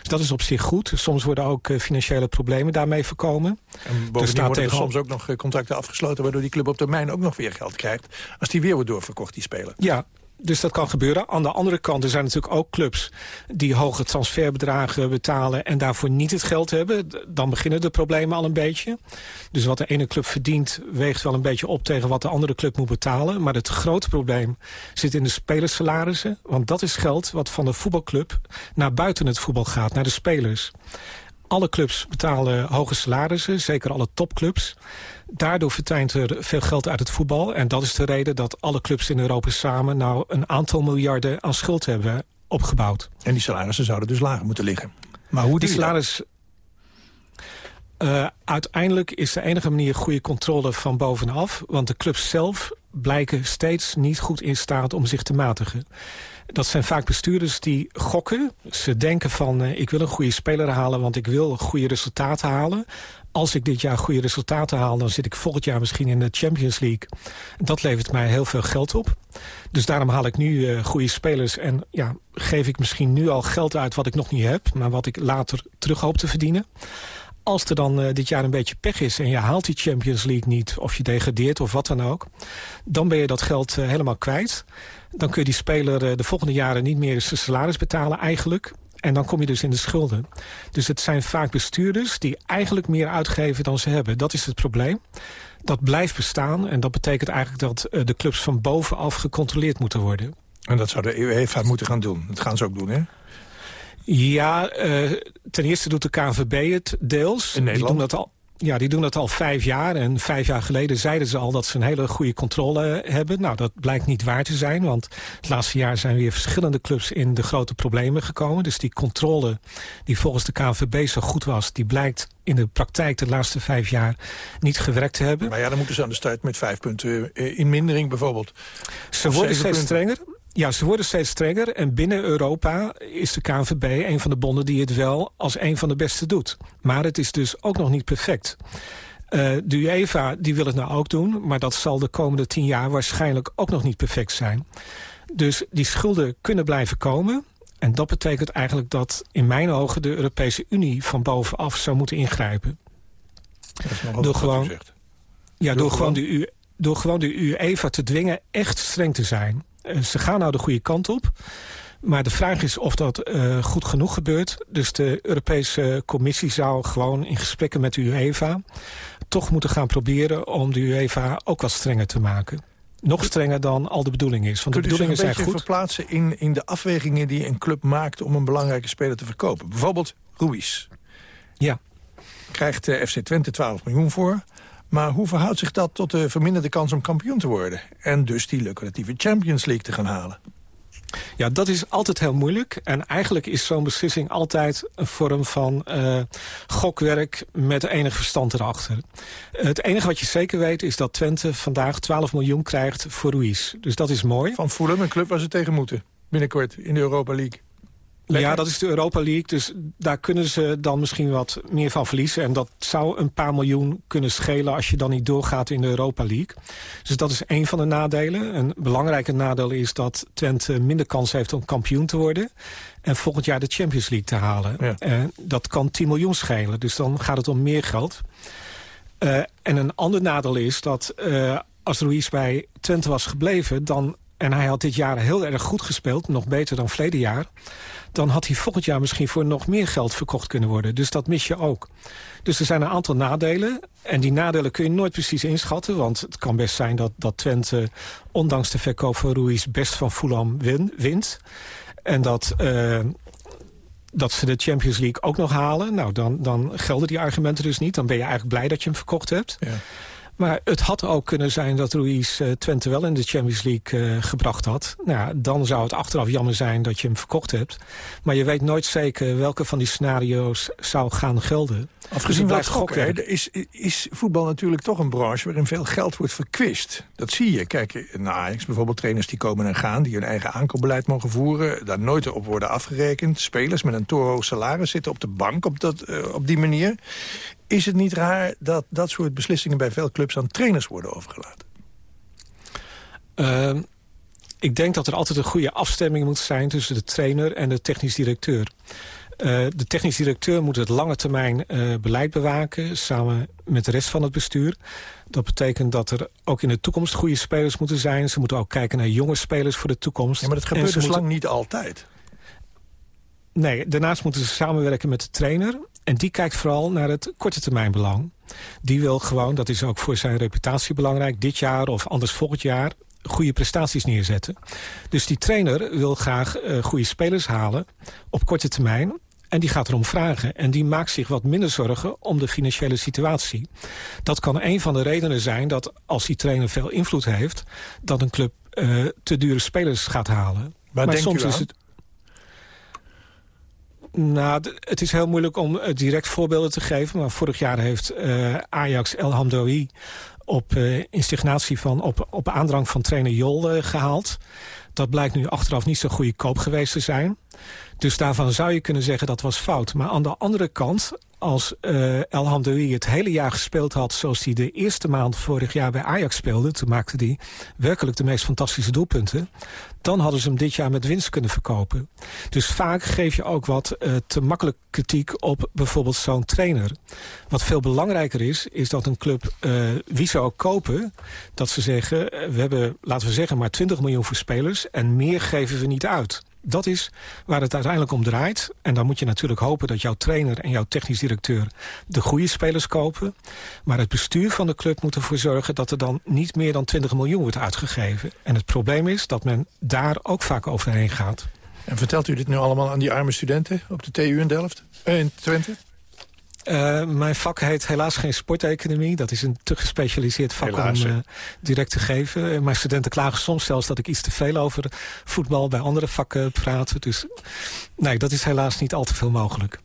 Dus dat is op zich goed. Soms worden ook uh, financiële problemen daarmee voorkomen. En bovendien worden er soms ook nog contracten afgesloten... waardoor die club op termijn ook nog weer geld krijgt... als die weer wordt doorverkocht, die speler. Ja, dus dat kan gebeuren. Aan de andere kant, er zijn natuurlijk ook clubs die hoge transferbedragen betalen en daarvoor niet het geld hebben. Dan beginnen de problemen al een beetje. Dus wat de ene club verdient, weegt wel een beetje op tegen wat de andere club moet betalen. Maar het grote probleem zit in de spelersalarissen. Want dat is geld wat van de voetbalclub naar buiten het voetbal gaat, naar de spelers. Alle clubs betalen hoge salarissen, zeker alle topclubs. Daardoor verdwijnt er veel geld uit het voetbal. En dat is de reden dat alle clubs in Europa samen... nou een aantal miljarden aan schuld hebben opgebouwd. En die salarissen zouden dus lager moeten liggen. Maar hoe die salaris... Eh, uiteindelijk is de enige manier goede controle van bovenaf. Want de clubs zelf blijken steeds niet goed in staat om zich te matigen. Dat zijn vaak bestuurders die gokken. Ze denken van, eh, ik wil een goede speler halen... want ik wil goede resultaten halen. Als ik dit jaar goede resultaten haal... dan zit ik volgend jaar misschien in de Champions League. Dat levert mij heel veel geld op. Dus daarom haal ik nu eh, goede spelers... en ja, geef ik misschien nu al geld uit wat ik nog niet heb... maar wat ik later terug hoop te verdienen. Als er dan eh, dit jaar een beetje pech is en je haalt die Champions League niet... of je degradeert of wat dan ook... dan ben je dat geld eh, helemaal kwijt. Dan kun je die speler de volgende jaren niet meer zijn salaris betalen eigenlijk... En dan kom je dus in de schulden. Dus het zijn vaak bestuurders die eigenlijk meer uitgeven dan ze hebben. Dat is het probleem. Dat blijft bestaan en dat betekent eigenlijk dat eh, de clubs van bovenaf gecontroleerd moeten worden. En dat zou de UEFA moeten gaan doen. Dat gaan ze ook doen, hè? Ja, eh, ten eerste doet de KNVB het deels. In Die doen Nederland? dat al, ja, die doen dat al vijf jaar. En vijf jaar geleden zeiden ze al dat ze een hele goede controle hebben. Nou, dat blijkt niet waar te zijn. Want het laatste jaar zijn weer verschillende clubs in de grote problemen gekomen. Dus die controle die volgens de KNVB zo goed was... die blijkt in de praktijk de laatste vijf jaar niet gewerkt te hebben. Maar ja, dan moeten ze aan de start met vijf punten eh, in mindering bijvoorbeeld. Ze Of worden steeds punten. strenger. Ja, ze worden steeds strenger. En binnen Europa is de KNVB een van de bonden die het wel als een van de beste doet. Maar het is dus ook nog niet perfect. Eh, de UEFA die wil het nou ook doen, maar dat zal de komende tien jaar waarschijnlijk ook nog niet perfect zijn. Dus die schulden kunnen blijven komen. En dat betekent eigenlijk dat in mijn ogen de Europese Unie van bovenaf zou moeten ingrijpen. Dat is nogal Door gewoon-. Ja, Door door, gewoon de U, door gewoon de UEFA te dwingen echt streng te zijn. Eh, ze gaan nou de goede kant op. Maar de vraag is of dat eh, goed genoeg gebeurt. Dus de Europese Commissie zou gewoon in gesprekken met de UEFA... toch moeten gaan proberen om de UEFA ook wat strenger te maken. Nog strenger dan al de bedoeling is. Want de Kunt bedoelingen zijn goed. verplaatsen in, in de afwegingen die een club maakt... om een belangrijke speler te verkopen? Bijvoorbeeld Ruiz. Ja. Krijgt eh, FC Twente 12 miljoen voor. Maar hoe verhoudt zich dat tot de verminderde kans om kampioen te worden? En dus die lucratieve Champions League te gaan halen? Ja, dat is altijd heel moeilijk. En eigenlijk is zo'n beslissing altijd een vorm van eh, gokwerk met enig verstand erachter. Het enige wat je zeker weet is dat Twente vandaag 12 miljoen krijgt voor Ruiz. Dus dat is mooi. Van Fulham, een club waar ze tegen moeten. Binnenkort in de Europa League. Lekker. Ja, dat is de Europa League, dus daar kunnen ze dan misschien wat meer van verliezen. En dat zou een paar miljoen kunnen schelen als je dan niet doorgaat in de Europa League. Dus dat is één van de nadelen. Een belangrijke nadeel is dat Twente minder kans heeft om kampioen te worden. En volgend jaar de Champions League te halen. Ja. En dat kan 10 miljoen schelen, dus dan gaat het om meer geld. Eh, en een ander nadeel is dat eh, als Ruiz bij Twente was gebleven... Dan, en hij had dit jaar heel erg goed gespeeld, nog beter dan verleden jaar... dan had hij volgend jaar misschien voor nog meer geld verkocht kunnen worden. Dus dat mis je ook. Dus er zijn een aantal nadelen. En die nadelen kun je nooit precies inschatten. Want het kan best zijn dat, dat Twente, ondanks de verkoop van Ruiz... best van Fulham win, wint. En dat... eh, dat ze de Champions League ook nog halen. Nou, dan, dan gelden die argumenten dus niet. Dan ben je eigenlijk blij dat je hem verkocht hebt. Ja. Maar het had ook kunnen zijn dat Ruiz eh, Twente wel in de Champions League eh, gebracht had. Nou, ja, dan zou het achteraf jammer zijn dat je hem verkocht hebt. Maar je weet nooit zeker welke van die scenario's zou gaan gelden. Afgezien Dus van gokken, er is, is voetbal natuurlijk toch een branche... waarin veel geld wordt verkwist. Dat zie je. Kijk, naar Ajax bijvoorbeeld trainers die komen en gaan... die hun eigen aankoopbeleid mogen voeren... daar nooit op worden afgerekend. Spelers met een torenhoog salaris zitten op de bank op, dat, eh, op die manier. Is het niet raar dat dat soort beslissingen... bij veel clubs aan trainers worden overgelaten? Ehm, ik denk dat er altijd een goede afstemming moet zijn... tussen de trainer en de technisch directeur. Eh, de technisch directeur moet het lange termijn eh, beleid bewaken... samen met de rest van het bestuur. Dat betekent dat er ook in de toekomst goede spelers moeten zijn. Ze moeten ook kijken naar jonge spelers voor de toekomst. Ja, maar dat gebeurt dus moeten- lang niet altijd. Nee, daarnaast moeten ze samenwerken met de trainer. En die kijkt vooral naar het korte termijn belang. Die wil gewoon, dat is ook voor zijn reputatie belangrijk... dit jaar of anders volgend jaar goede prestaties neerzetten. Dus die trainer wil graag eh, goede spelers halen op korte termijn. En die gaat erom vragen. En die maakt zich wat minder zorgen om de financiële situatie. Dat kan een van de redenen zijn dat als die trainer veel invloed heeft... dat een club eh, te dure spelers gaat halen. Waar denkt soms is het. Nou, het is heel moeilijk om eh, direct voorbeelden te geven. Maar vorig jaar heeft eh, Ajax El Hamdoui op eh, instignatie van, op, op aandrang van trainer Jol eh, gehaald. Dat blijkt nu achteraf niet zo goede koop geweest te zijn. Dus daarvan zou je kunnen zeggen dat was fout. Maar aan de andere kant, als eh El Hamdoui het hele jaar gespeeld had... zoals hij de eerste maand vorig jaar bij Ajax speelde... toen maakte hij werkelijk de meest fantastische doelpunten... dan hadden ze hem dit jaar met winst kunnen verkopen. Dus vaak geef je ook wat eh, te makkelijk kritiek op bijvoorbeeld zo'n trainer. Wat veel belangrijker is, is dat een club, eh, wie ze ook kopen... dat ze zeggen, we hebben, laten we zeggen, maar 20 miljoen voor spelers... en meer geven we niet uit. Dat is waar het uiteindelijk om draait. En dan moet je natuurlijk hopen dat jouw trainer en jouw technisch directeur... de goede spelers kopen. Maar het bestuur van de club moet ervoor zorgen... dat er dan niet meer dan 20 miljoen wordt uitgegeven. En het probleem is dat men daar ook vaak overheen gaat. En vertelt u dit nu allemaal aan die arme studenten op de TU in Delft? Eh, in Twente? Eh, mijn vak heet helaas geen sporteconomie. Dat is een te gespecialiseerd vak Helaas, om eh, direct te geven. Eh, Mijn studenten klagen soms zelfs dat ik iets te veel over voetbal bij andere vakken praat. Dus nee, dat is helaas niet al te veel mogelijk.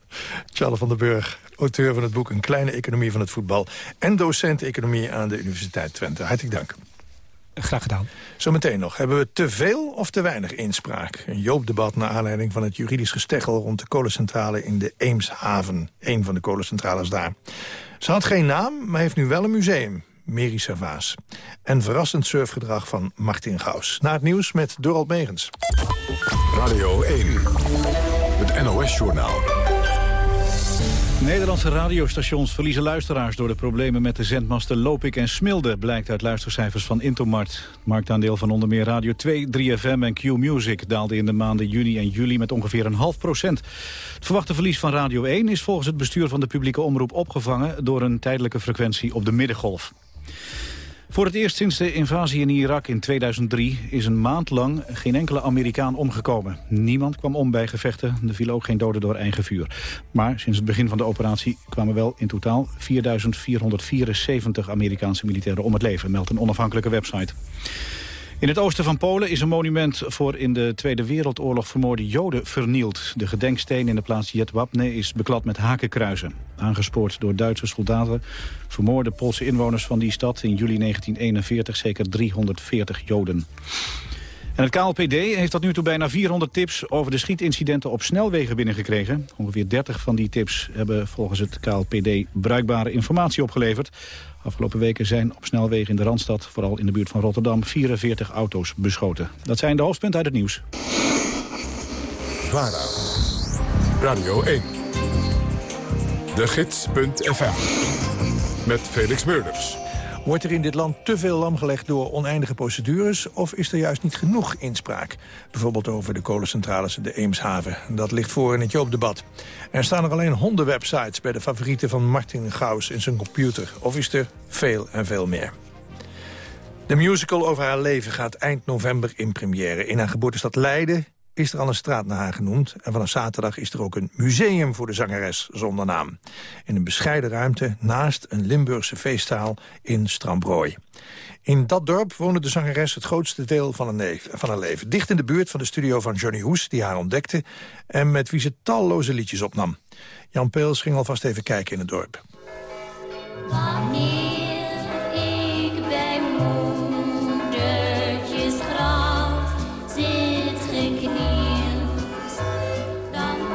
Charles van den Burg, auteur van het boek Een kleine economie van het voetbal... en docent economie aan de Universiteit Twente. Hartelijk dank. Graag gedaan. Zometeen nog. Hebben we te veel of te weinig inspraak? Een Joop-debat naar aanleiding van het juridisch gesteggel... rond de kolencentrale in de Eemshaven. Een van de kolencentrales daar. Ze had geen naam, maar heeft nu wel een museum. Meri Servaas. En verrassend surfgedrag van Martin Gaus. Na het nieuws met Dorald Megens. Radio 1, het NOS-journaal. Nederlandse radiostations verliezen luisteraars door de problemen met de zendmasten Lopik en Smilde, blijkt uit luistercijfers van Intomart. Het marktaandeel van onder meer Radio 2, 3FM en Q-Music daalde in de maanden juni en juli met ongeveer een half procent. Het verwachte verlies van Radio 1 is volgens het bestuur van de publieke omroep opgevangen door een tijdelijke frequentie op de middengolf. Voor het eerst sinds de invasie in Irak in 2003 is een maand lang geen enkele Amerikaan omgekomen. Niemand kwam om bij gevechten, er vielen ook geen doden door eigen vuur. Maar sinds het begin van de operatie kwamen wel in totaal 4.474 Amerikaanse militairen om het leven, meldt een onafhankelijke website. In het oosten van Polen is een monument voor in de Tweede Wereldoorlog vermoorde Joden vernield. De gedenksteen in de plaats Jetwapne is beklad met hakenkruizen. Aangespoord door Duitse soldaten vermoorden Poolse inwoners van die stad in juli 1941 zeker 340 Joden. En het KLPD heeft tot nu toe bijna 400 tips over de schietincidenten op snelwegen binnengekregen. Ongeveer 30 van die tips hebben volgens het KLPD bruikbare informatie opgeleverd. Afgelopen weken zijn op snelwegen in de Randstad, vooral in de buurt van Rotterdam, 44 auto's beschoten. Dat zijn de hoofdpunten uit het nieuws. VARA, Radio 1, de gids.fm, met Felix Meurders. Wordt er in dit land te veel lam gelegd door oneindige procedures... of is er juist niet genoeg inspraak? Bijvoorbeeld over de kolencentrales de Eemshaven. Dat ligt voor in het Joop-debat. Er staan er alleen hondenwebsites bij de favorieten van Martin Gauss in zijn computer. Of is er veel en veel meer? De musical over haar leven gaat eind november in première. In haar geboortestad Leiden is er al een straat naar haar genoemd. En vanaf zaterdag is er ook een museum voor de zangeres zonder naam. In een bescheiden ruimte naast een Limburgse feestzaal in Strambrooi. In dat dorp woonde de zangeres het grootste deel van haar, leven. Dicht in de buurt van de studio van Johnny Hoes, die haar ontdekte... en met wie ze talloze liedjes opnam. Jan Peels ging alvast even kijken in het dorp.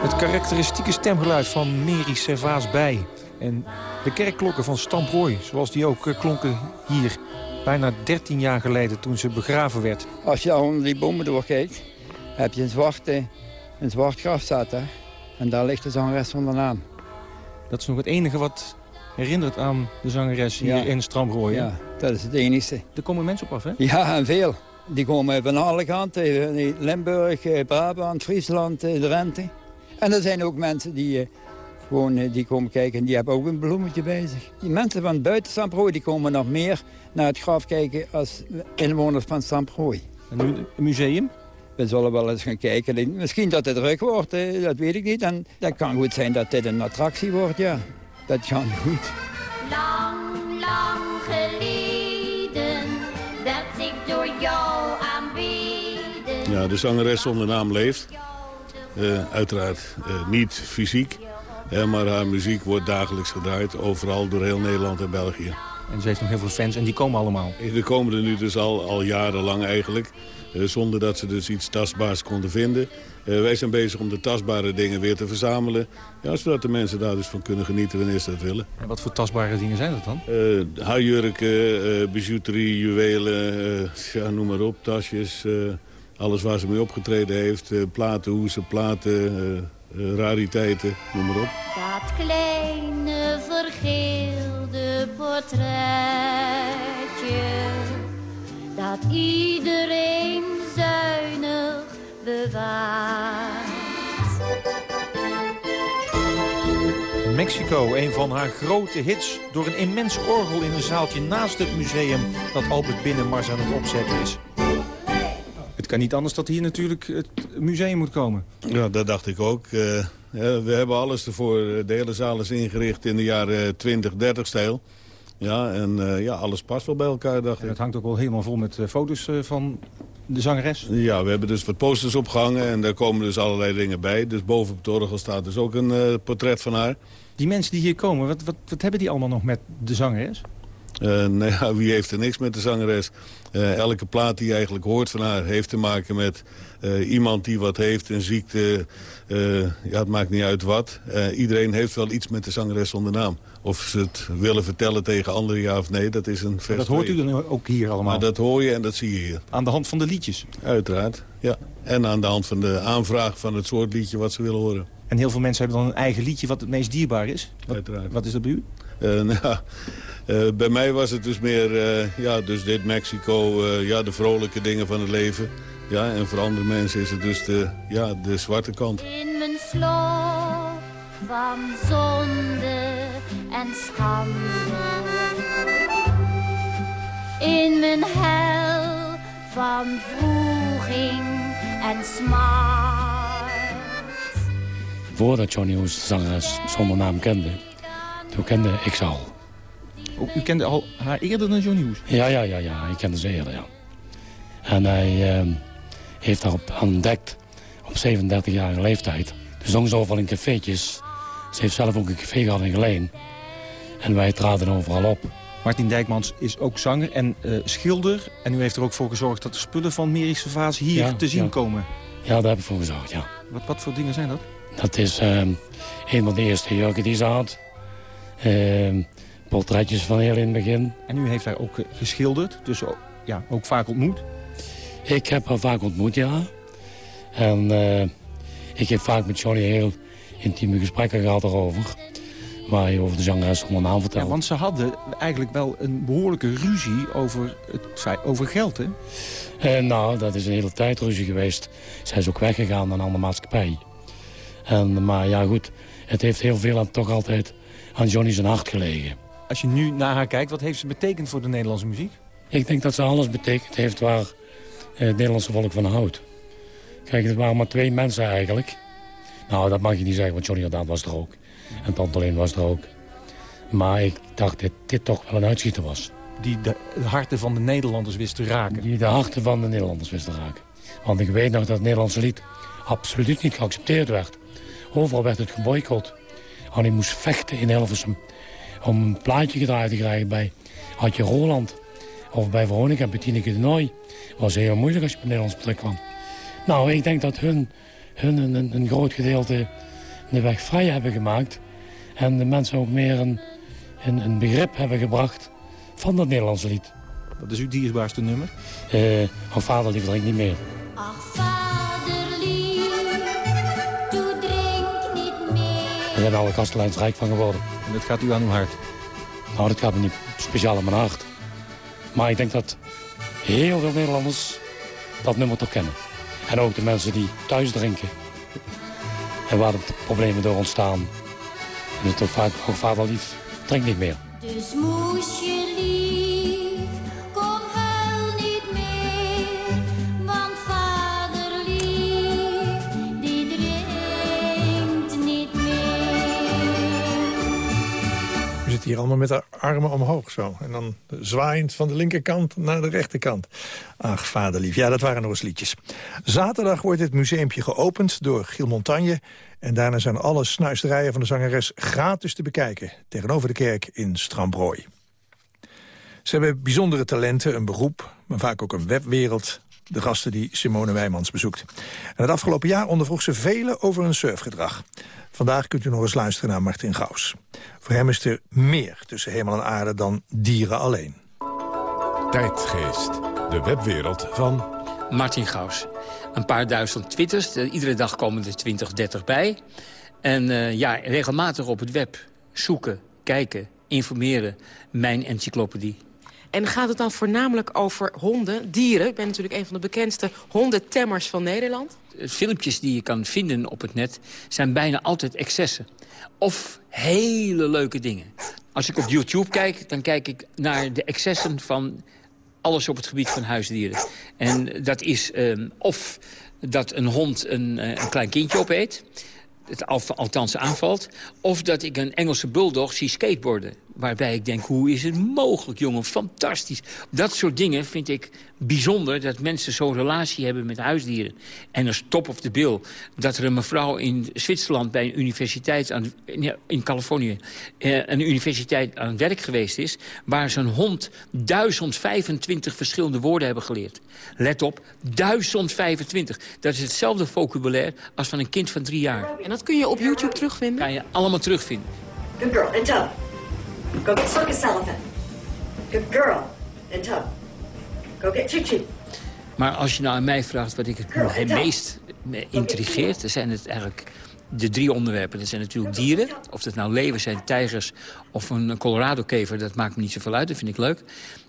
Het karakteristieke stemgeluid van Mary Servaas bij. En de kerkklokken van Stamprooi, zoals die ook eh, klonken hier... bijna 13 jaar geleden toen ze begraven werd. Als je onder die bomen doorkijkt, heb je een, zwarte, een zwart graf daar. En daar ligt de zangeres zonder naam. Dat is nog het enige wat herinnert aan de zangeres hier Ja. in Stamprooi. Ja, dat is het enige. Er komen mensen op af, hè? Ja, en veel. Die komen van alle kanten. Limburg, eh, Brabant, Friesland, eh, Drenthe. En er zijn ook mensen die, eh, gewoon, eh, die komen kijken en die hebben ook een bloemetje bij zich. Die mensen van buiten Stamprooi die komen nog meer naar het graf kijken als inwoners van Stamprooi. En nu een museum? We zullen wel eens gaan kijken. Misschien dat het druk wordt, eh, dat weet ik niet. En dat kan goed zijn dat dit een attractie wordt, ja. Dat kan goed. Lang, lang geleden werd ik door jou aanbeden. Ja, de zangeres zonder naam leeft. Eh, uiteraard eh, niet fysiek. hè, maar haar muziek wordt dagelijks gedraaid. Overal door heel Nederland en België. En ze heeft nog heel veel fans en die komen allemaal. Er komen er nu dus al, al jarenlang eigenlijk. eh, zonder dat ze dus iets tastbaars konden vinden. Eh, wij zijn bezig om de tastbare dingen weer te verzamelen. Ja, zodat de mensen daar dus van kunnen genieten wanneer ze dat willen. En wat voor tastbare dingen zijn dat dan? Eh haarjurken, eh, bijouterie, juwelen, eh, ja, noem maar op, tasjes. eh, alles waar ze mee opgetreden heeft. eh, platen, hoesen, platen, eh, eh, rariteiten, noem maar op. Dat kleine vergeelde portretje dat iedereen zuinig bewaart. Mexico, een van haar grote hits... door een immens orgel in een zaaltje naast het museum... dat Albert Binnenmars aan het opzetten is. Het kan niet anders dat hier natuurlijk het museum moet komen. Ja, dat dacht ik ook. Eh, we hebben alles ervoor. De hele zaal is ingericht in de jaren 20, 30 stijl. Ja, en eh, ja, alles past wel bij elkaar, dacht ik. Het hangt ook wel helemaal vol met eh, foto's van de zangeres. Ja, we hebben dus wat posters opgehangen en daar komen dus allerlei dingen bij. Dus boven op het orgel staat dus ook een portret van haar. Die mensen die hier komen, wat, wat, wat hebben die allemaal nog met de zangeres? Eh, nou ja, wie heeft er niks met de zangeres? Eh, elke plaat die je eigenlijk hoort van haar heeft te maken met eh, iemand die wat heeft, een ziekte. ja, het maakt niet uit wat. Iedereen heeft wel iets met de zangeres zonder naam. Of ze het willen vertellen tegen anderen, ja of nee, dat is een vers dat hoort u dan ook hier allemaal? Maar dat hoor je en dat zie je hier. Aan de hand van de liedjes? Uiteraard, ja. En aan de hand van de aanvraag van het soort liedje wat ze willen horen. En heel veel mensen hebben dan een eigen liedje wat het meest dierbaar is. Wat, Uiteraard. wat is dat bij u? Nou, eh, bij mij was het dus meer, eh, ja, dus dit Mexico, eh, ja, de vrolijke dingen van het leven. Ja, en voor andere mensen is het dus de, ja, de zwarte kant. In mijn slop van zonde en schande. In mijn hel van vroeging en smart. Voordat Johnny Hoes de zangeres zonder naam kende, toen kende ik ze al. Ook, u kende al haar eerder dan Johnny Hoes? Ja, ja, ja, ja, ik kende ze eerder, ja. En hij ehm, heeft daarop ontdekt, op 37-jarige leeftijd. Toen zong ze overal in cafeetjes. Ze heeft zelf ook een café gehad in Geleen. En wij traden overal op. Martin Dijkmans is ook zanger en eh, schilder. En u heeft er ook voor gezorgd dat de spullen van Mary Servaas hier Ja, te zien ja. komen. Ja, daar heb ik voor gezorgd, ja. Wat, wat voor dingen zijn dat? Dat is ehm, een van de eerste jurken die ze had. Ehm, portretjes van heel in het begin. En u heeft haar ook eh, geschilderd, dus ook, ja, ook vaak ontmoet. Ik heb haar vaak ontmoet, ja. En eh, ik heb vaak met Johnny heel intieme gesprekken gehad erover. Waar je over de zangeres zonder naam Ja, vertelt. want ze hadden eigenlijk wel een behoorlijke ruzie over, het, over geld, hè? Eh, nou, dat is een hele tijd ruzie geweest. Zij is ook weggegaan naar een andere maatschappij. En, maar ja, goed. Het heeft heel veel aan, toch altijd aan Johnny zijn hart gelegen. Als je nu naar haar kijkt, wat heeft ze betekend voor de Nederlandse muziek? Ik denk dat ze alles betekend heeft waar eh, het Nederlandse volk van houdt. Kijk, het waren maar twee mensen eigenlijk. Nou, dat mag je niet zeggen, want Johnny Jordaan was er ook. En Tante Leen was er ook. Maar ik dacht dat dit toch wel een uitschieter was. Die de, de harten van de Nederlanders wist te raken. Die de harten van de Nederlanders wist te raken. Want ik weet nog dat het Nederlandse lied absoluut niet geaccepteerd werd. Overal werd het geboycott. Annie moest vechten in Hilversum om een plaatje gedraaid te krijgen bij Adje Roland. Of bij Veronica en Bettineke de Nooi. was heel moeilijk als je bij Nederlands betrek kwam. Nou, ik denk dat hun, hun een, een, groot gedeelte de weg vrij hebben gemaakt. En de mensen ook meer een, een, een begrip hebben gebracht van dat Nederlandse lied. Wat is uw dierbaarste nummer? Eh, oh, vader, niet meer. Ach, vaderlief, toe drink niet meer. Daar zijn alle kasteleins rijk van geworden. En dat gaat u aan uw hart? Nou, dat gaat me niet speciaal aan mijn hart. Maar ik denk dat heel veel Nederlanders dat nummer toch kennen. En ook de mensen die thuis drinken. En waar de problemen door ontstaan. En het ook vaak, ook vader lief, drink niet meer. Dus moesje allemaal met de armen omhoog zo. En dan zwaaiend van de linkerkant naar de rechterkant. Ach, vaderlief. Ja, dat waren nog eens liedjes. Zaterdag wordt het museumpje geopend door Giel Montagne. En daarna zijn alle snuisterijen van de zangeres gratis te bekijken. Tegenover de kerk in Strambrooi. Ze hebben bijzondere talenten, een beroep, maar vaak ook een webwereld. De gasten die Simone Wijmans bezoekt. En het afgelopen jaar ondervroeg ze velen over hun surfgedrag. Vandaag kunt u nog eens luisteren naar Martin Gaus. Voor hem is er meer tussen hemel en aarde dan dieren alleen. Tijdgeest, de webwereld van... Martin Gaus. Een paar duizend twitters. Eh, Iedere dag komen er 20, 30 bij. En eh, ja, regelmatig op het web zoeken, kijken, informeren. Mijn encyclopedie. En gaat het dan voornamelijk over honden, dieren? Ik ben natuurlijk een van de bekendste hondentemmers van Nederland. Filmpjes die je kan vinden op het net zijn bijna altijd excessen. Of hele leuke dingen. Als ik op YouTube kijk, dan kijk ik naar de excessen van alles op het gebied van huisdieren. En dat is ehm, of dat een hond een, eh, een klein kindje opeet het al- althans aanvalt. Of dat ik een Engelse bulldog zie skateboarden. Waarbij ik denk, hoe is het mogelijk, jongen? Fantastisch. Dat soort dingen vind ik bijzonder... dat mensen zo'n relatie hebben met huisdieren. En als top of the bill... dat er een mevrouw in Zwitserland bij een universiteit... Aan, in Californië, eh, een universiteit aan het werk geweest is... waar zijn hond 1025 verschillende woorden hebben geleerd. Let op, 1025. Dat is hetzelfde vocabulaire als van een kind van drie jaar. En dat kun je op YouTube terugvinden? Kan je allemaal terugvinden. Good girl, in tub. Go get circus elephant. Good girl, in tub. Go get Choo. Maar als je nou aan mij vraagt wat ik het meest me intrigeert... dan zijn het eigenlijk de drie onderwerpen. Dat zijn natuurlijk dieren. Of dat nou leeuwen zijn, tijgers of een Colorado-kever... dat maakt me niet zoveel uit, dat vind ik leuk.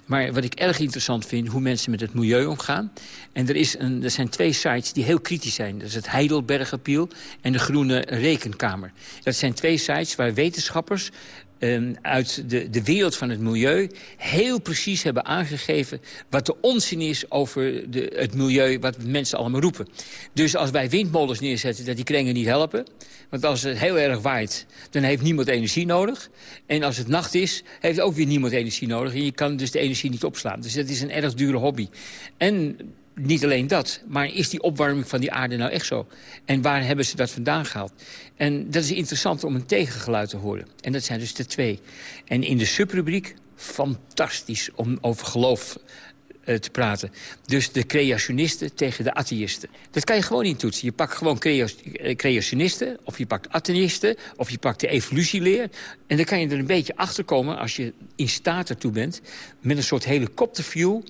Maar wat ik erg interessant vind, hoe mensen met het milieu omgaan. En er, is een, er zijn twee sites die heel kritisch zijn. Dat is het Heidelbergappeal en de Groene Rekenkamer. Dat zijn twee sites waar wetenschappers ehm, uit de, de wereld van het milieu... heel precies hebben aangegeven wat de onzin is over de, het milieu... wat mensen allemaal roepen. Dus als wij windmolens neerzetten, dat die kringen niet helpen... want als het heel erg waait, dan heeft niemand energie nodig. En als het nacht is, heeft ook weer niemand energie nodig. En je kan dus de energie niet opslaan. Dus dat is een erg dure hobby. En niet alleen dat, maar is die opwarming van die aarde nou echt zo? En waar hebben ze dat vandaan gehaald? En dat is interessant om een tegengeluid te horen. En dat zijn dus de twee. En in de subrubriek, fantastisch om over geloof eh, te praten. Dus de creationisten tegen de atheïsten. Dat kan je gewoon niet toetsen. Je pakt gewoon eh, creationisten, of je pakt atheïsten... of je pakt de evolutieleer. En dan kan je er een beetje achter komen als je in staat ertoe bent... met een soort helikopterview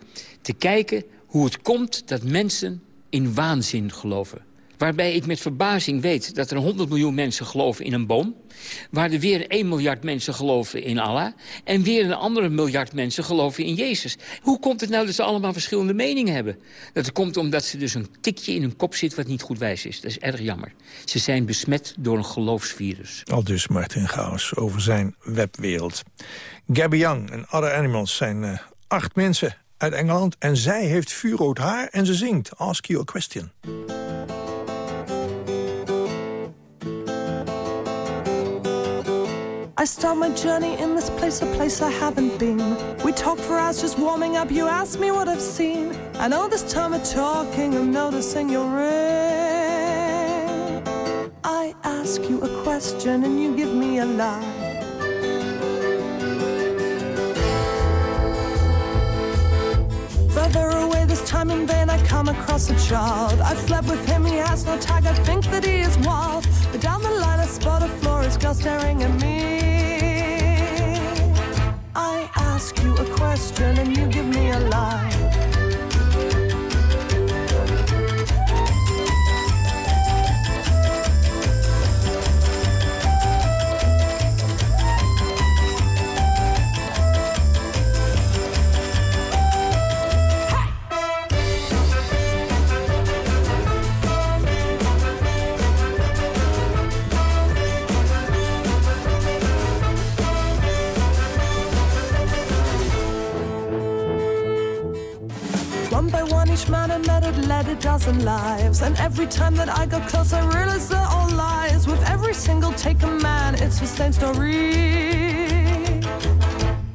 te kijken hoe het komt dat mensen in waanzin geloven. Waarbij ik met verbazing weet dat er 100 miljoen mensen geloven in een boom. Waar er weer 1 miljard mensen geloven in Allah. En weer een andere miljard mensen geloven in Jezus. Hoe komt het nou dat ze allemaal verschillende meningen hebben? Dat komt omdat ze dus een tikje in hun kop zit wat niet goed wijs is. Dat is erg jammer. Ze zijn besmet door een geloofsvirus. Al dus Martin Gaus over zijn webwereld. Gabby Young en Other Animals zijn eh, acht mensen uit Engeland... en zij heeft vuurrood haar en ze zingt Ask You a Question. I start my journey in this place, a place I haven't been. We talk for hours just warming up, you ask me what I've seen. And all this time of talking, I'm noticing your ring. I ask you a question and you give me a lie. Further away this time in vain, I come across a child. I fled with him, he has no tag, I think that he is wild. But down the line, I spot a florist girl staring at me. I ask you a question and you give me a lie. One by one, each man I met had led a dozen lives. And every time that I got close, I realized they're all lies. With every single taken man, it's the same story.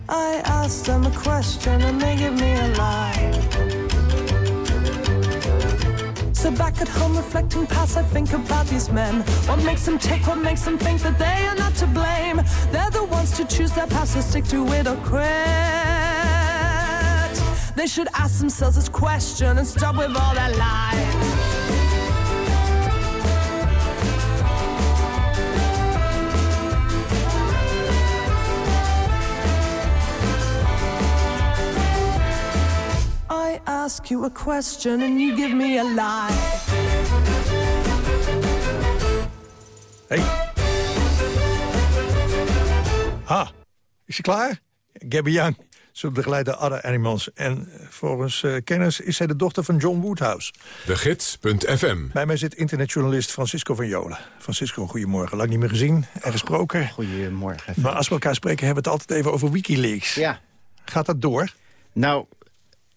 I ask them a question and they give me a lie. So back at home reflecting past, I think about these men. What makes them tick, what makes them think that they are not to blame? They're the ones to choose their paths to stick to it or quit. They should ask themselves this question and stop with all that lying. I ask you a question and you give me a lie. Hey. Ha, is je klaar? Gabby Young. Ze begeleidt Other Animals. En volgens uh, kenners is zij de dochter van John Woodhouse. De Gids.fm. Bij mij zit internetjournalist Francisco van Jolen. Francisco, goedemorgen. Lang niet meer gezien en gesproken. Goedemorgen. Maar als we elkaar spreken hebben we het altijd even over Wikileaks. Ja. Gaat dat door? Nou,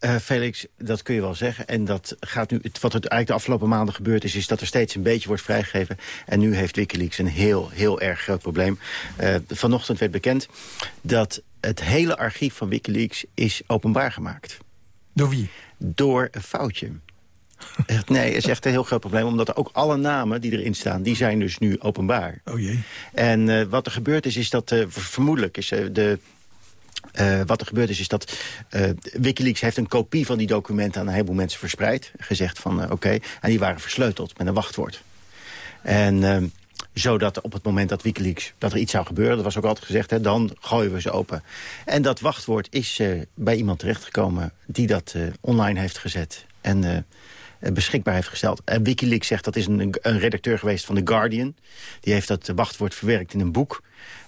uh, Felix, dat kun je wel zeggen. En dat gaat nu, het, wat er eigenlijk de afgelopen maanden gebeurd is... is dat er steeds een beetje wordt vrijgegeven. En nu heeft Wikileaks een heel, heel erg groot probleem. Uh, vanochtend werd bekend dat het hele archief van Wikileaks is openbaar gemaakt. Door wie? Door een foutje. Echt, nee, het is echt een heel groot probleem. Omdat er ook alle namen die erin staan, die zijn dus nu openbaar. Oh jee. En uh, wat er gebeurd is, is dat uh, vermoedelijk is uh, de... Wat er gebeurd is, is dat Wikileaks heeft een kopie van die documenten aan een heleboel mensen verspreid. Gezegd van oké, okay, en die waren versleuteld met een wachtwoord. En zodat op het moment dat Wikileaks, dat er iets zou gebeuren, dat was ook altijd gezegd, hè, dan gooien we ze open. En dat wachtwoord is bij iemand terechtgekomen die dat online heeft gezet. En beschikbaar heeft gesteld. En Wikileaks zegt dat is een, een redacteur geweest van The Guardian. Die heeft dat wachtwoord verwerkt in een boek.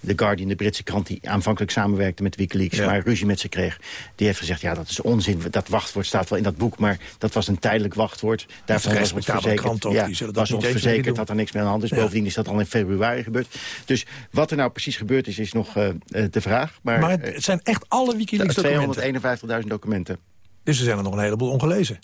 The Guardian, de Britse krant die aanvankelijk samenwerkte met Wikileaks... Ja. maar ruzie met ze kreeg, die heeft gezegd... ja, dat is onzin, dat wachtwoord staat wel in dat boek... maar dat was een tijdelijk wachtwoord. Daarvan was ons verzekerd, ook, ja, die zullen was dat ons verzekerd dat er niks meer aan de hand is. Ja. Bovendien is dat al in februari gebeurd. Dus wat er nou precies gebeurd is, is nog uh, de vraag. Maar, maar het zijn echt alle Wikileaks-documenten? 251.000 documenten. Dus er zijn er nog een heleboel ongelezen.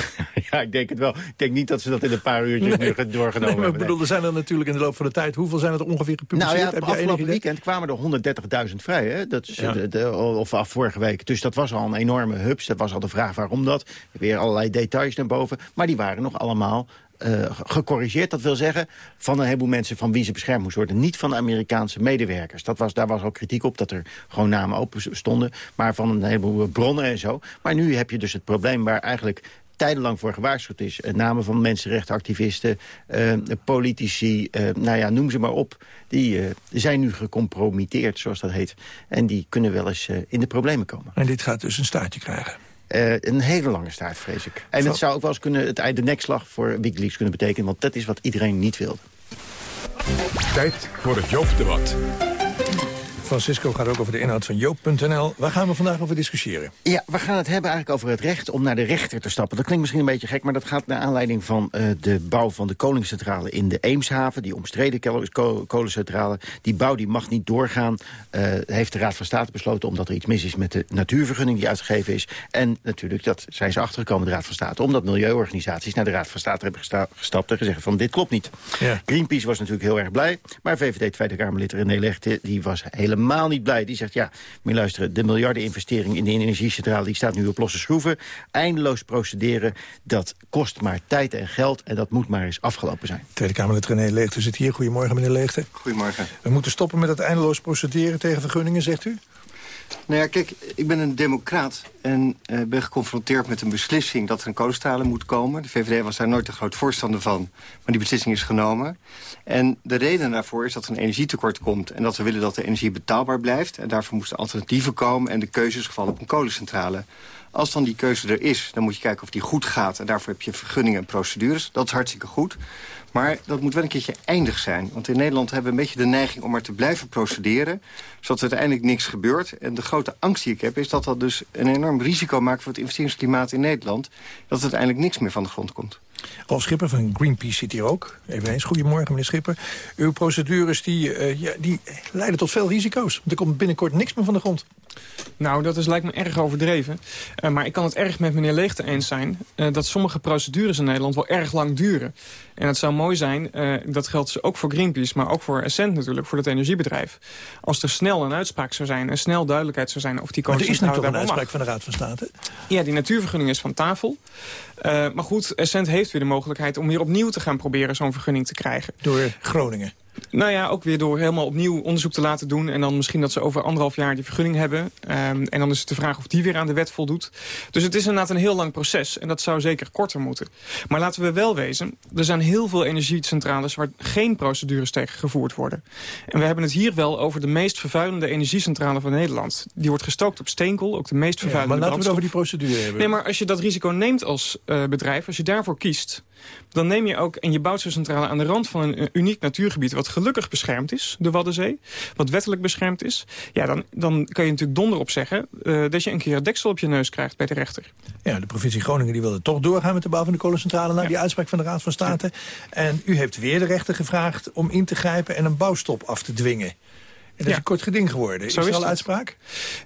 ja, ik denk het wel. Ik denk niet dat ze dat in een paar uurtjes nee. nu doorgenomen nee, hebben. bedoel, er zijn er natuurlijk in de loop van de tijd... hoeveel zijn er ongeveer gepubliceerd? Nou ja, Heb afgelopen weekend kwamen er 130.000 vrij. Hè? Dat is, Ja. de, de, of af vorige week. Dus dat was al een enorme hubs. Dat was al de vraag waarom dat. Weer allerlei details naar boven. Maar die waren nog allemaal eh, gecorrigeerd. Dat wil zeggen van een heleboel mensen van wie ze beschermd moest worden. Niet van de Amerikaanse medewerkers. Dat was, daar was al kritiek op dat er gewoon namen open stonden. Maar van een heleboel bronnen en zo. Maar nu heb je dus het probleem waar eigenlijk tijdenlang voor gewaarschuwd is. Eh, namen van mensenrechtenactivisten, eh, politici, eh, nou ja, noem ze maar op. Die eh, zijn nu gecompromitteerd, zoals dat heet. En die kunnen wel eens eh, in de problemen komen. En dit gaat dus een staartje krijgen. Eh, een hele lange staart, vrees ik. En het zou ook wel eens kunnen, het eind de nekslag voor Wikileaks kunnen betekenen. Want dat is wat iedereen niet wilde. Tijd voor het Joop-debat. Francisco gaat ook over de inhoud van Joop.nl. Waar gaan we vandaag over discussiëren? Ja, we gaan het hebben eigenlijk over het recht om naar de rechter te stappen. Dat klinkt misschien een beetje gek, maar dat gaat naar aanleiding van uh, de bouw van de kolencentrale in de Eemshaven. Die omstreden kolencentrale. Die bouw die mag niet doorgaan. Uh, heeft de Raad van State besloten omdat er iets mis is met de natuurvergunning die uitgegeven is. En natuurlijk, dat zijn ze achtergekomen, de Raad van State. Omdat milieuorganisaties naar de Raad van State hebben gesta gestapt en gezegd van dit klopt niet. Ja. Greenpeace was natuurlijk heel erg blij. Maar VVD Tweede Kamerlid René Lechte, die was helemaal niet blij. Die zegt, ja, moet je luisteren, de miljardeninvestering in de energiecentrale... die staat nu op losse schroeven. Eindeloos procederen, dat kost maar tijd en geld... en dat moet maar eens afgelopen zijn. Tweede Kamerlid René Leegte zit hier. Goedemorgen, meneer Leegte. Goedemorgen. We moeten stoppen met het eindeloos procederen tegen vergunningen, zegt u? Nou ja, kijk, ik ben een democraat en uh, ben geconfronteerd met een beslissing dat er een kolencentrale moet komen. De VVD was daar nooit een groot voorstander van, maar die beslissing is genomen. En de reden daarvoor is dat er een energietekort komt en dat we willen dat de energie betaalbaar blijft. En daarvoor moesten alternatieven komen en de keuze is gevallen op een kolencentrale. Als dan die keuze er is, dan moet je kijken of die goed gaat. En daarvoor heb je vergunningen en procedures. Dat is hartstikke goed. Maar dat moet wel een keertje eindig zijn. Want in Nederland hebben we een beetje de neiging om maar te blijven procederen. Zodat er uiteindelijk niks gebeurt. En de grote angst die ik heb is dat dat dus een enorm risico maakt... voor het investeringsklimaat in Nederland. Dat er uiteindelijk niks meer van de grond komt. Rolf Schipper van Greenpeace zit hier ook. Eveneens, goedemorgen meneer Schipper. Uw procedures die, eh, ja, die leiden tot veel risico's. Want er komt binnenkort niks meer van de grond. Nou, dat is, lijkt me erg overdreven. Eh, maar ik kan het erg met meneer Leegte eens zijn... eh, dat sommige procedures in Nederland wel erg lang duren. En het zou mooi zijn, dat geldt dus ook voor Greenpeace... maar ook voor Essent natuurlijk, voor het energiebedrijf. Als er snel een uitspraak zou zijn... en snel duidelijkheid zou zijn of die Maar er is toch een uitspraak van de Raad van State? Ja, die natuurvergunning is van tafel. Eh, maar goed, Essent heeft weer de mogelijkheid om weer opnieuw te gaan proberen zo'n vergunning te krijgen. Door Groningen. Nou ja, ook weer door helemaal opnieuw onderzoek te laten doen. En dan misschien dat ze over anderhalf jaar die vergunning hebben. Ehm, en dan is het de vraag of die weer aan de wet voldoet. Dus het is inderdaad een heel lang proces. En dat zou zeker korter moeten. Maar laten we wel wezen, er zijn heel veel energiecentrales... waar geen procedures tegen gevoerd worden. En we hebben het hier wel over de meest vervuilende energiecentrale van Nederland. Die wordt gestookt op steenkool, ook de meest Ja, vervuilende maar laten we het over die procedure hebben. Nee, maar als je dat risico neemt als eh, bedrijf, als je daarvoor kiest... dan neem je ook, en je bouwt zo'n centrale aan de rand van een uniek natuurgebied... wat gelukkig beschermd is, de Waddenzee, wat wettelijk beschermd is... ja, dan, dan kan je natuurlijk donder op zeggen... eh, dat je een keer het deksel op je neus krijgt bij de rechter. Ja, de provincie Groningen die wilde toch doorgaan met de bouw van de kolencentrale... na die uitspraak van de Raad van State. En u heeft weer de rechter gevraagd om in te grijpen en een bouwstop af te dwingen. En dat is Ja. een kort geding geworden. Is er al dat. uitspraak?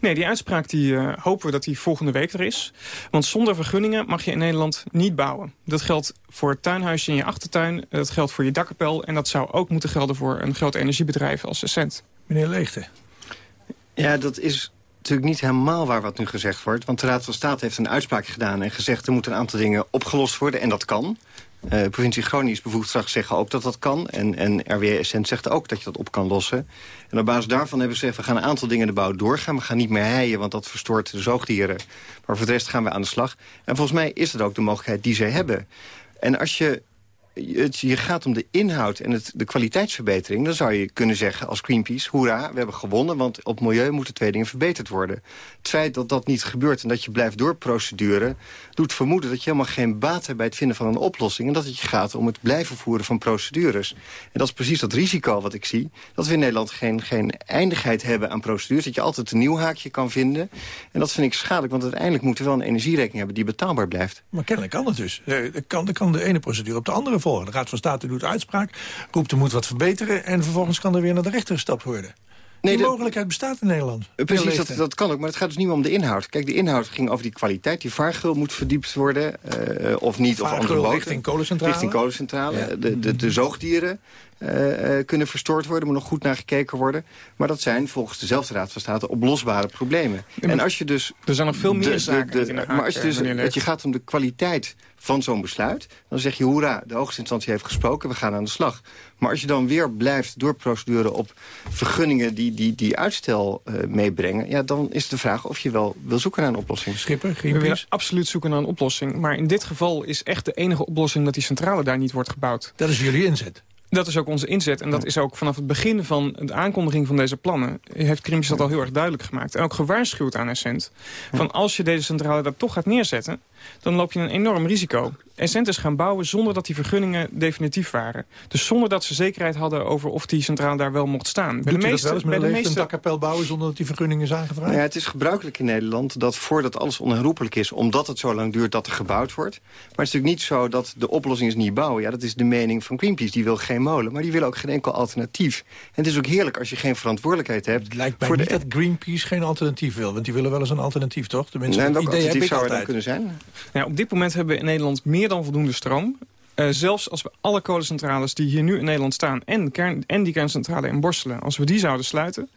Nee, die uitspraak die, eh, hopen we dat die volgende week er is. Want zonder vergunningen mag je in Nederland niet bouwen. Dat geldt voor het tuinhuisje in je achtertuin. Dat geldt voor je dakkapel. En dat zou ook moeten gelden voor een groot energiebedrijf als Essent. Meneer Leegte. Ja, dat is natuurlijk niet helemaal waar wat nu gezegd wordt. Want de Raad van State heeft een uitspraak gedaan en gezegd... er moeten een aantal dingen opgelost worden en dat kan. De provincie Groningen is bevoegd straks zeggen ook dat dat kan. En, en Essent zegt ook dat je dat op kan lossen. En op basis daarvan hebben ze gezegd... we gaan een aantal dingen in de bouw doorgaan. We gaan niet meer heien, want dat verstoort de zoogdieren. Maar voor de rest gaan we aan de slag. En volgens mij is dat ook de mogelijkheid die ze hebben. En als je het, je gaat om de inhoud en het, de kwaliteitsverbetering... dan zou je kunnen zeggen als Greenpeace... hoera, we hebben gewonnen, want op milieu moeten twee dingen verbeterd worden. Het feit dat dat niet gebeurt en dat je blijft doorprocedureren... doet vermoeden dat je helemaal geen baat hebt bij het vinden van een oplossing... en dat het je gaat om het blijven voeren van procedures. En dat is precies dat risico wat ik zie... dat we in Nederland geen, geen eindigheid hebben aan procedures... dat je altijd een nieuw haakje kan vinden. En dat vind ik schadelijk, want uiteindelijk moeten we wel een energierekening hebben... die betaalbaar blijft. Maar kennelijk kan het dus. Eh, Er kan, kan de ene procedure op de andere volgen. De Raad van State doet uitspraak, roept er moet wat verbeteren... en vervolgens kan er weer naar de rechter gestapt worden. die dat- mogelijkheid bestaat in Nederland. Precies, dat, dat kan ook. Maar het gaat dus niet meer om de inhoud. Kijk, de inhoud ging over die kwaliteit. Die vaargeul moet verdiept worden. eh, of niet, of andere boten. richting kolencentrale? Richting kolencentrale. Ja. De, de, de zoogdieren eh, eh, kunnen verstoord worden. moet nog goed naar gekeken worden. Maar dat zijn volgens dezelfde Raad van State oplosbare problemen. en als je dus... er zijn nog veel meer de- zaken Maar als je dus, het je gaat om de kwaliteit van zo'n besluit... dan zeg je, hoera, de hoogste instantie heeft gesproken, we gaan aan de slag. Maar als je dan weer blijft doorprocedureren op vergunningen... die, die, die uitstel eh, meebrengen... Ja, dan is de vraag of je wel wil zoeken naar een oplossing. Schipper, We willen absoluut zoeken naar een oplossing. Maar in dit geval is echt de enige oplossing dat die centrale daar niet wordt gebouwd. Dat is jullie inzet. Dat is ook onze inzet. En dat is ook vanaf het begin van de aankondiging van deze plannen... heeft Greenpeace dat al heel erg duidelijk gemaakt. En ook gewaarschuwd aan Essent. Van als je deze centrale daar toch gaat neerzetten... dan loop je een enorm risico. Essent is gaan bouwen zonder dat die vergunningen definitief waren. Dus zonder dat ze zekerheid hadden over of die centrale daar wel mocht staan. Doet u dat wel eens, bij de meeste een dakkapel bouwen zonder dat die vergunning is aangevraagd? Nou ja, het is gebruikelijk in Nederland dat voordat alles onherroepelijk is... omdat het zo lang duurt dat er gebouwd wordt. Maar het is natuurlijk niet zo dat de oplossing is niet bouwen. Ja, dat is de mening van Greenpeace. Die wil geen molen, maar die wil ook geen enkel alternatief. En het is ook heerlijk als je geen verantwoordelijkheid hebt... Lijkt mij voor niet de... dat Greenpeace geen alternatief wil. Want die willen wel eens een alternatief, toch? Tenminste, Nee, dat welk idee heb alternatief ik zou er altijd. dan kunnen zijn? Ja, op dit moment hebben we in Nederland meer dan voldoende stroom. Eh, zelfs als we alle kolencentrales die hier nu in Nederland staan... en, kern, en die kerncentrale in Borselen, als we die zouden sluiten...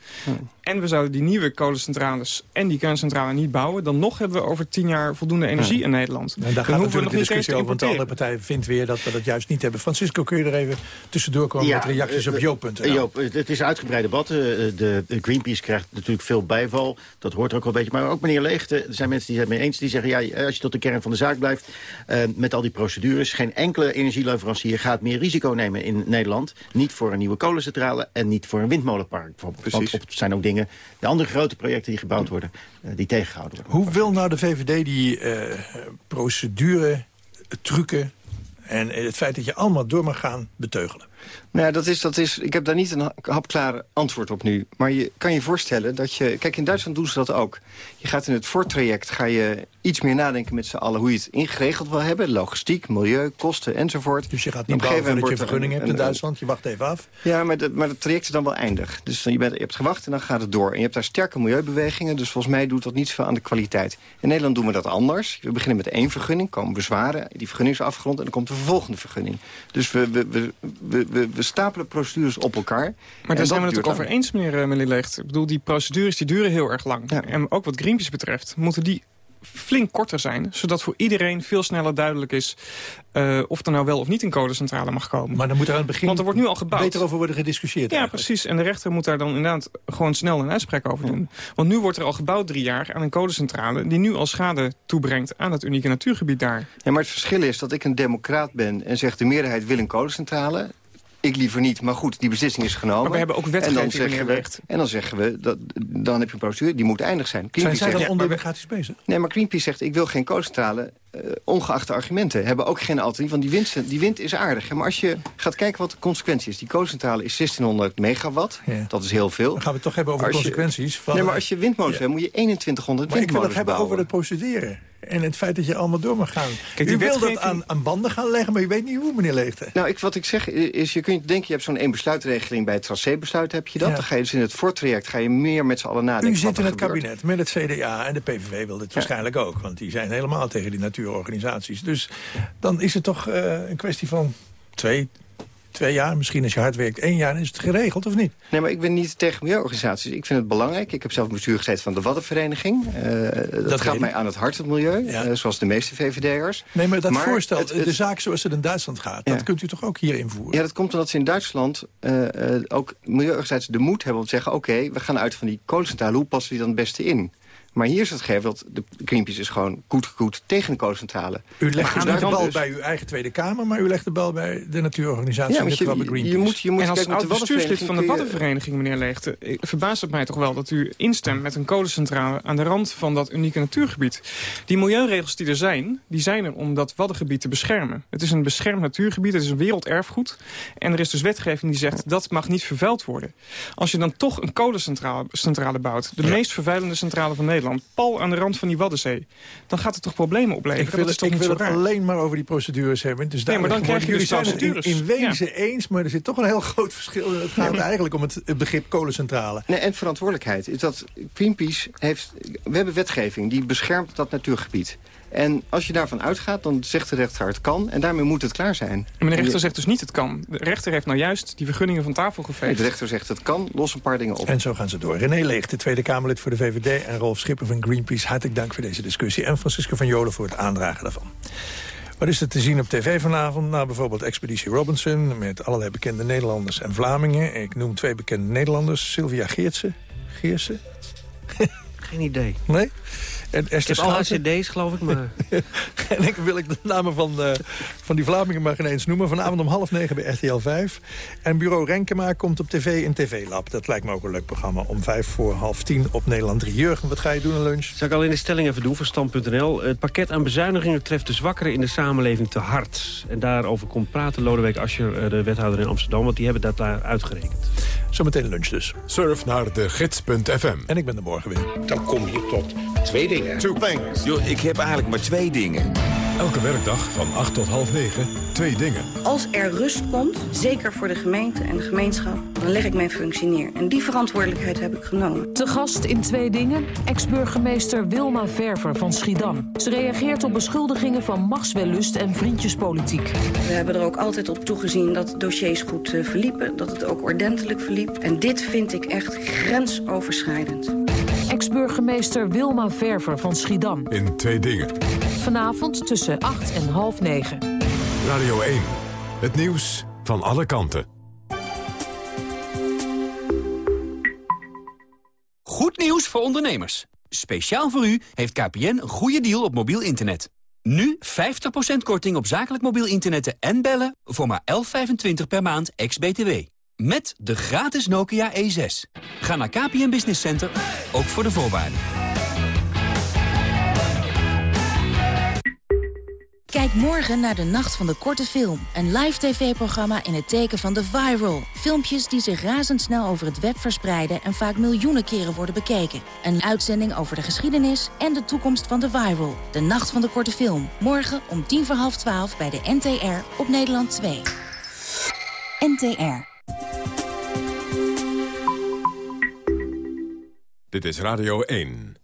en we zouden die nieuwe kolencentrales en die kerncentrale niet bouwen... dan nog hebben we over tien jaar voldoende energie in Nederland. En daar dan gaat hoeven we natuurlijk nog de eens discussie te over, want de andere partij vindt weer dat we dat juist niet hebben. Francisco, kun je er even tussendoor komen met reacties op eh, Joop.nl? eh, Joop, het is een uitgebreid debat. Eh, De, de Greenpeace krijgt natuurlijk veel bijval. Dat hoort er ook wel een beetje. Maar ook meneer Leegte, er zijn mensen die zijn het mee eens. Die zeggen, ja, als je tot de kern van de zaak blijft... eh, met al die procedures... geen enkele energieleverancier gaat meer risico nemen in Nederland. Niet voor een nieuwe kolencentrale en niet voor een windmolenpark. bijvoorbeeld. Want op- het zijn ook dingen, de andere grote projecten die gebouwd worden... eh, die tegengehouden worden. Hoe wil nou de VVD die eh, procedure, trucken... en het feit dat je allemaal door mag gaan beteugelen? Nou ja, dat is, dat is, ik heb daar niet een ha- hapklaar antwoord op nu. Maar je kan je voorstellen dat je... Kijk, in Duitsland doen ze dat ook. Je gaat in het voortraject ga je iets meer nadenken met z'n allen... hoe je het ingeregeld wil hebben. Logistiek, milieu, kosten enzovoort. Dus je gaat niet bouwen voordat je een vergunning hebt in Duitsland. Je wacht even af. Ja, maar, de, maar het traject is dan wel eindig. Dus dan, je, bent, je hebt gewacht en dan gaat het door. En je hebt daar sterke milieubewegingen. Dus volgens mij doet dat niet zoveel aan de kwaliteit. In Nederland doen we dat anders. We beginnen met één vergunning, komen bezwaren. Die vergunning is afgerond en dan komt de vervolgende vergunning. Dus we, we, we, we, we, we stapelen procedures op elkaar. Maar daar zijn we het ook over eens, meneer meneer Leegt. Ik bedoel, die procedures die duren heel erg lang. En ook wat Greenpeace betreft, moeten die flink korter zijn... zodat voor iedereen veel sneller duidelijk is... uh, of er nou wel of niet een kolencentrale mag komen. Maar dan moet er aan het begin Want er wordt nu al gebouwd. beter over worden gediscussieerd. Ja, eigenlijk. precies. En de rechter moet daar dan inderdaad gewoon snel een uitspraak over doen. Want nu wordt er al gebouwd drie jaar aan een kolencentrale... die nu al schade toebrengt aan het unieke natuurgebied daar. Ja, maar het verschil is dat ik een democraat ben en zeg de meerderheid wil een kolencentrale. Ik liever niet, maar goed, die beslissing is genomen. Maar we hebben ook en wetgeving, dan we, Leegt. En dan zeggen we, dat, dan heb je een procedure, die moet eindig zijn. Zijn Greenpeace zij dan ondemocratisch bezig? Nee, maar Greenpeace zegt, ik wil geen kolencentrale, eh, ongeacht de argumenten. Hebben ook geen alternatief, want die wind, die wind is aardig. Ja, maar als je gaat kijken wat de consequentie is. Die kolencentrale is 1600 megawatt, dat is heel veel. Dan gaan we het toch hebben over de je- consequenties. Van, nee, maar als je windmolens hebt, moet je 2100 Maar ik wil windmolens het hebben bouwen. over het procederen. En het feit dat je allemaal door mag gaan. u wil dat aan, aan banden gaan leggen, maar u weet niet hoe, meneer Leegte. Nou, ik, wat ik zeg is, je kunt denken, je hebt zo'n één besluitregeling bij het tracébesluit heb je dat. Ja. Dan ga je dus in het voortraject ga je meer met z'n allen nadenken. U zit in het gebeurt. kabinet met het CDA en de PVV wil dit waarschijnlijk ook. Want die zijn helemaal tegen die natuurorganisaties. Dus dan is het toch eh, een kwestie van twee, twee jaar. Misschien als je hard werkt één jaar, is het geregeld of niet? Nee, maar ik ben niet tegen milieuorganisaties. Ik vind het belangrijk. Ik heb zelf bestuur gezeten van de Waddenvereniging. Eh, dat, gaat mij aan het hart, het milieu. eh, zoals de meeste VVD'ers. Nee, maar dat voorstel, het- het- de zaak zoals het in Duitsland gaat... Ja. dat kunt u toch ook hier invoeren? Ja, dat komt omdat ze in Duitsland eh, ook milieuorganisaties de moed hebben om te zeggen... oké, we gaan uit van die kolencentrale, hoe passen we die dan het beste in? Maar hier is het gegeven dat de Greenpeace is gewoon goed goed tegen de kolencentrale. U legt dus de de bal dus- bij uw eigen Tweede Kamer... maar u legt de bal bij de natuurorganisatie, Ja, je- geval bij je- je Greenpeace. moet- je moet en als kijken met de oud-bestuurslid van de Waddenvereniging meneer Leegte... verbaast het mij toch wel dat u instemt met een kolencentrale... aan de rand van dat unieke natuurgebied. Die milieuregels die er zijn, die zijn er om dat Waddengebied te beschermen. Het is een beschermd natuurgebied, het is een werelderfgoed. En er is dus wetgeving die zegt, dat mag niet vervuild worden. Als je dan toch een kolencentrale centrale bouwt... de meest vervuilende centrale van Nederland... pal aan de rand van die Waddenzee... dan gaat het toch problemen opleveren? Ik wil, dat is het, toch ik niet wil zo het alleen maar over die procedures hebben. Dus Nee, maar dan krijgen jullie zijn het in, wezen eens, maar er zit toch een heel groot verschil. Het gaat eigenlijk om het, het begrip kolencentrale. Nee, en verantwoordelijkheid. Is dat Greenpeace heeft... We hebben wetgeving die beschermt dat natuurgebied. En als je daarvan uitgaat, dan zegt de rechter het kan. En daarmee moet het klaar zijn. Meneer de rechter zegt dus niet het kan. De rechter heeft nou juist die vergunningen van tafel geveegd. de rechter zegt het kan, los een paar dingen op. En zo gaan ze door. René Leeg, de Tweede Kamerlid voor de VVD... en Rolf Schipper van Greenpeace, hartelijk dank voor deze discussie. En Francisco van Jolen voor het aandragen daarvan. Wat is er te zien op tv vanavond? Nou, bijvoorbeeld Expeditie Robinson... met allerlei bekende Nederlanders en Vlamingen. Ik noem twee bekende Nederlanders. Sylvia Geertsen. Geersen? Geen idee. Nee? En Ik Esther heb alle Schouten? cd's, geloof ik, maar... En ik wil ik de namen van, eh, van die Vlamingen maar geen eens noemen. Vanavond om half negen bij RTL 5. En bureau Renkema komt op tv in TV Lab. Dat lijkt me ook een leuk programma. Om vijf voor half tien op Nederland 3. Jurgen, wat ga je doen een lunch? Zal ik alleen de stelling even doen van Stand.nl. Het pakket aan bezuinigingen treft de zwakkeren in de samenleving te hard. En daarover komt praten Lodewijk Asscher, eh, de wethouder in Amsterdam. Want die hebben dat daar uitgerekend. Zometeen lunch dus. Surf naar de gids.fm. En ik ben er morgen weer. Dan kom je tot twee dingen. Two things. Yo, ik heb eigenlijk maar twee dingen. Elke werkdag van 8 tot half 9. Twee dingen. Als er rust komt, zeker voor de gemeente en de gemeenschap, dan leg ik mijn functie neer. En die verantwoordelijkheid heb ik genomen. Te gast in twee dingen, ex-burgemeester Wilma Verver van Schiedam. Ze reageert op beschuldigingen van machtswellust en vriendjespolitiek. We hebben er ook altijd op toegezien dat dossiers goed eh, verliepen, dat het ook ordentelijk verliep. En dit vind ik echt grensoverschrijdend. Ex-burgemeester Wilma Verver van Schiedam. In twee dingen. Vanavond tussen 8 en half 9. Radio 1. Het nieuws van alle kanten. Goed nieuws voor ondernemers. Speciaal voor u heeft KPN een goede deal op mobiel internet. Nu 50% korting op zakelijk mobiel internetten en bellen voor maar 11,25 per maand ex-BTW. Met de gratis Nokia E6. Ga naar KPN Business Center, ook voor de voorwaarden. Kijk morgen naar de Nacht van de Korte Film. Een live tv-programma in het teken van de viral. Filmpjes die zich razendsnel over het web verspreiden... en vaak miljoenen keren worden bekeken. Een uitzending over de geschiedenis en de toekomst van de viral. De Nacht van de Korte Film. Morgen om tien voor half twaalf bij de NTR op Nederland 2. NTR. Dit is Radio 1.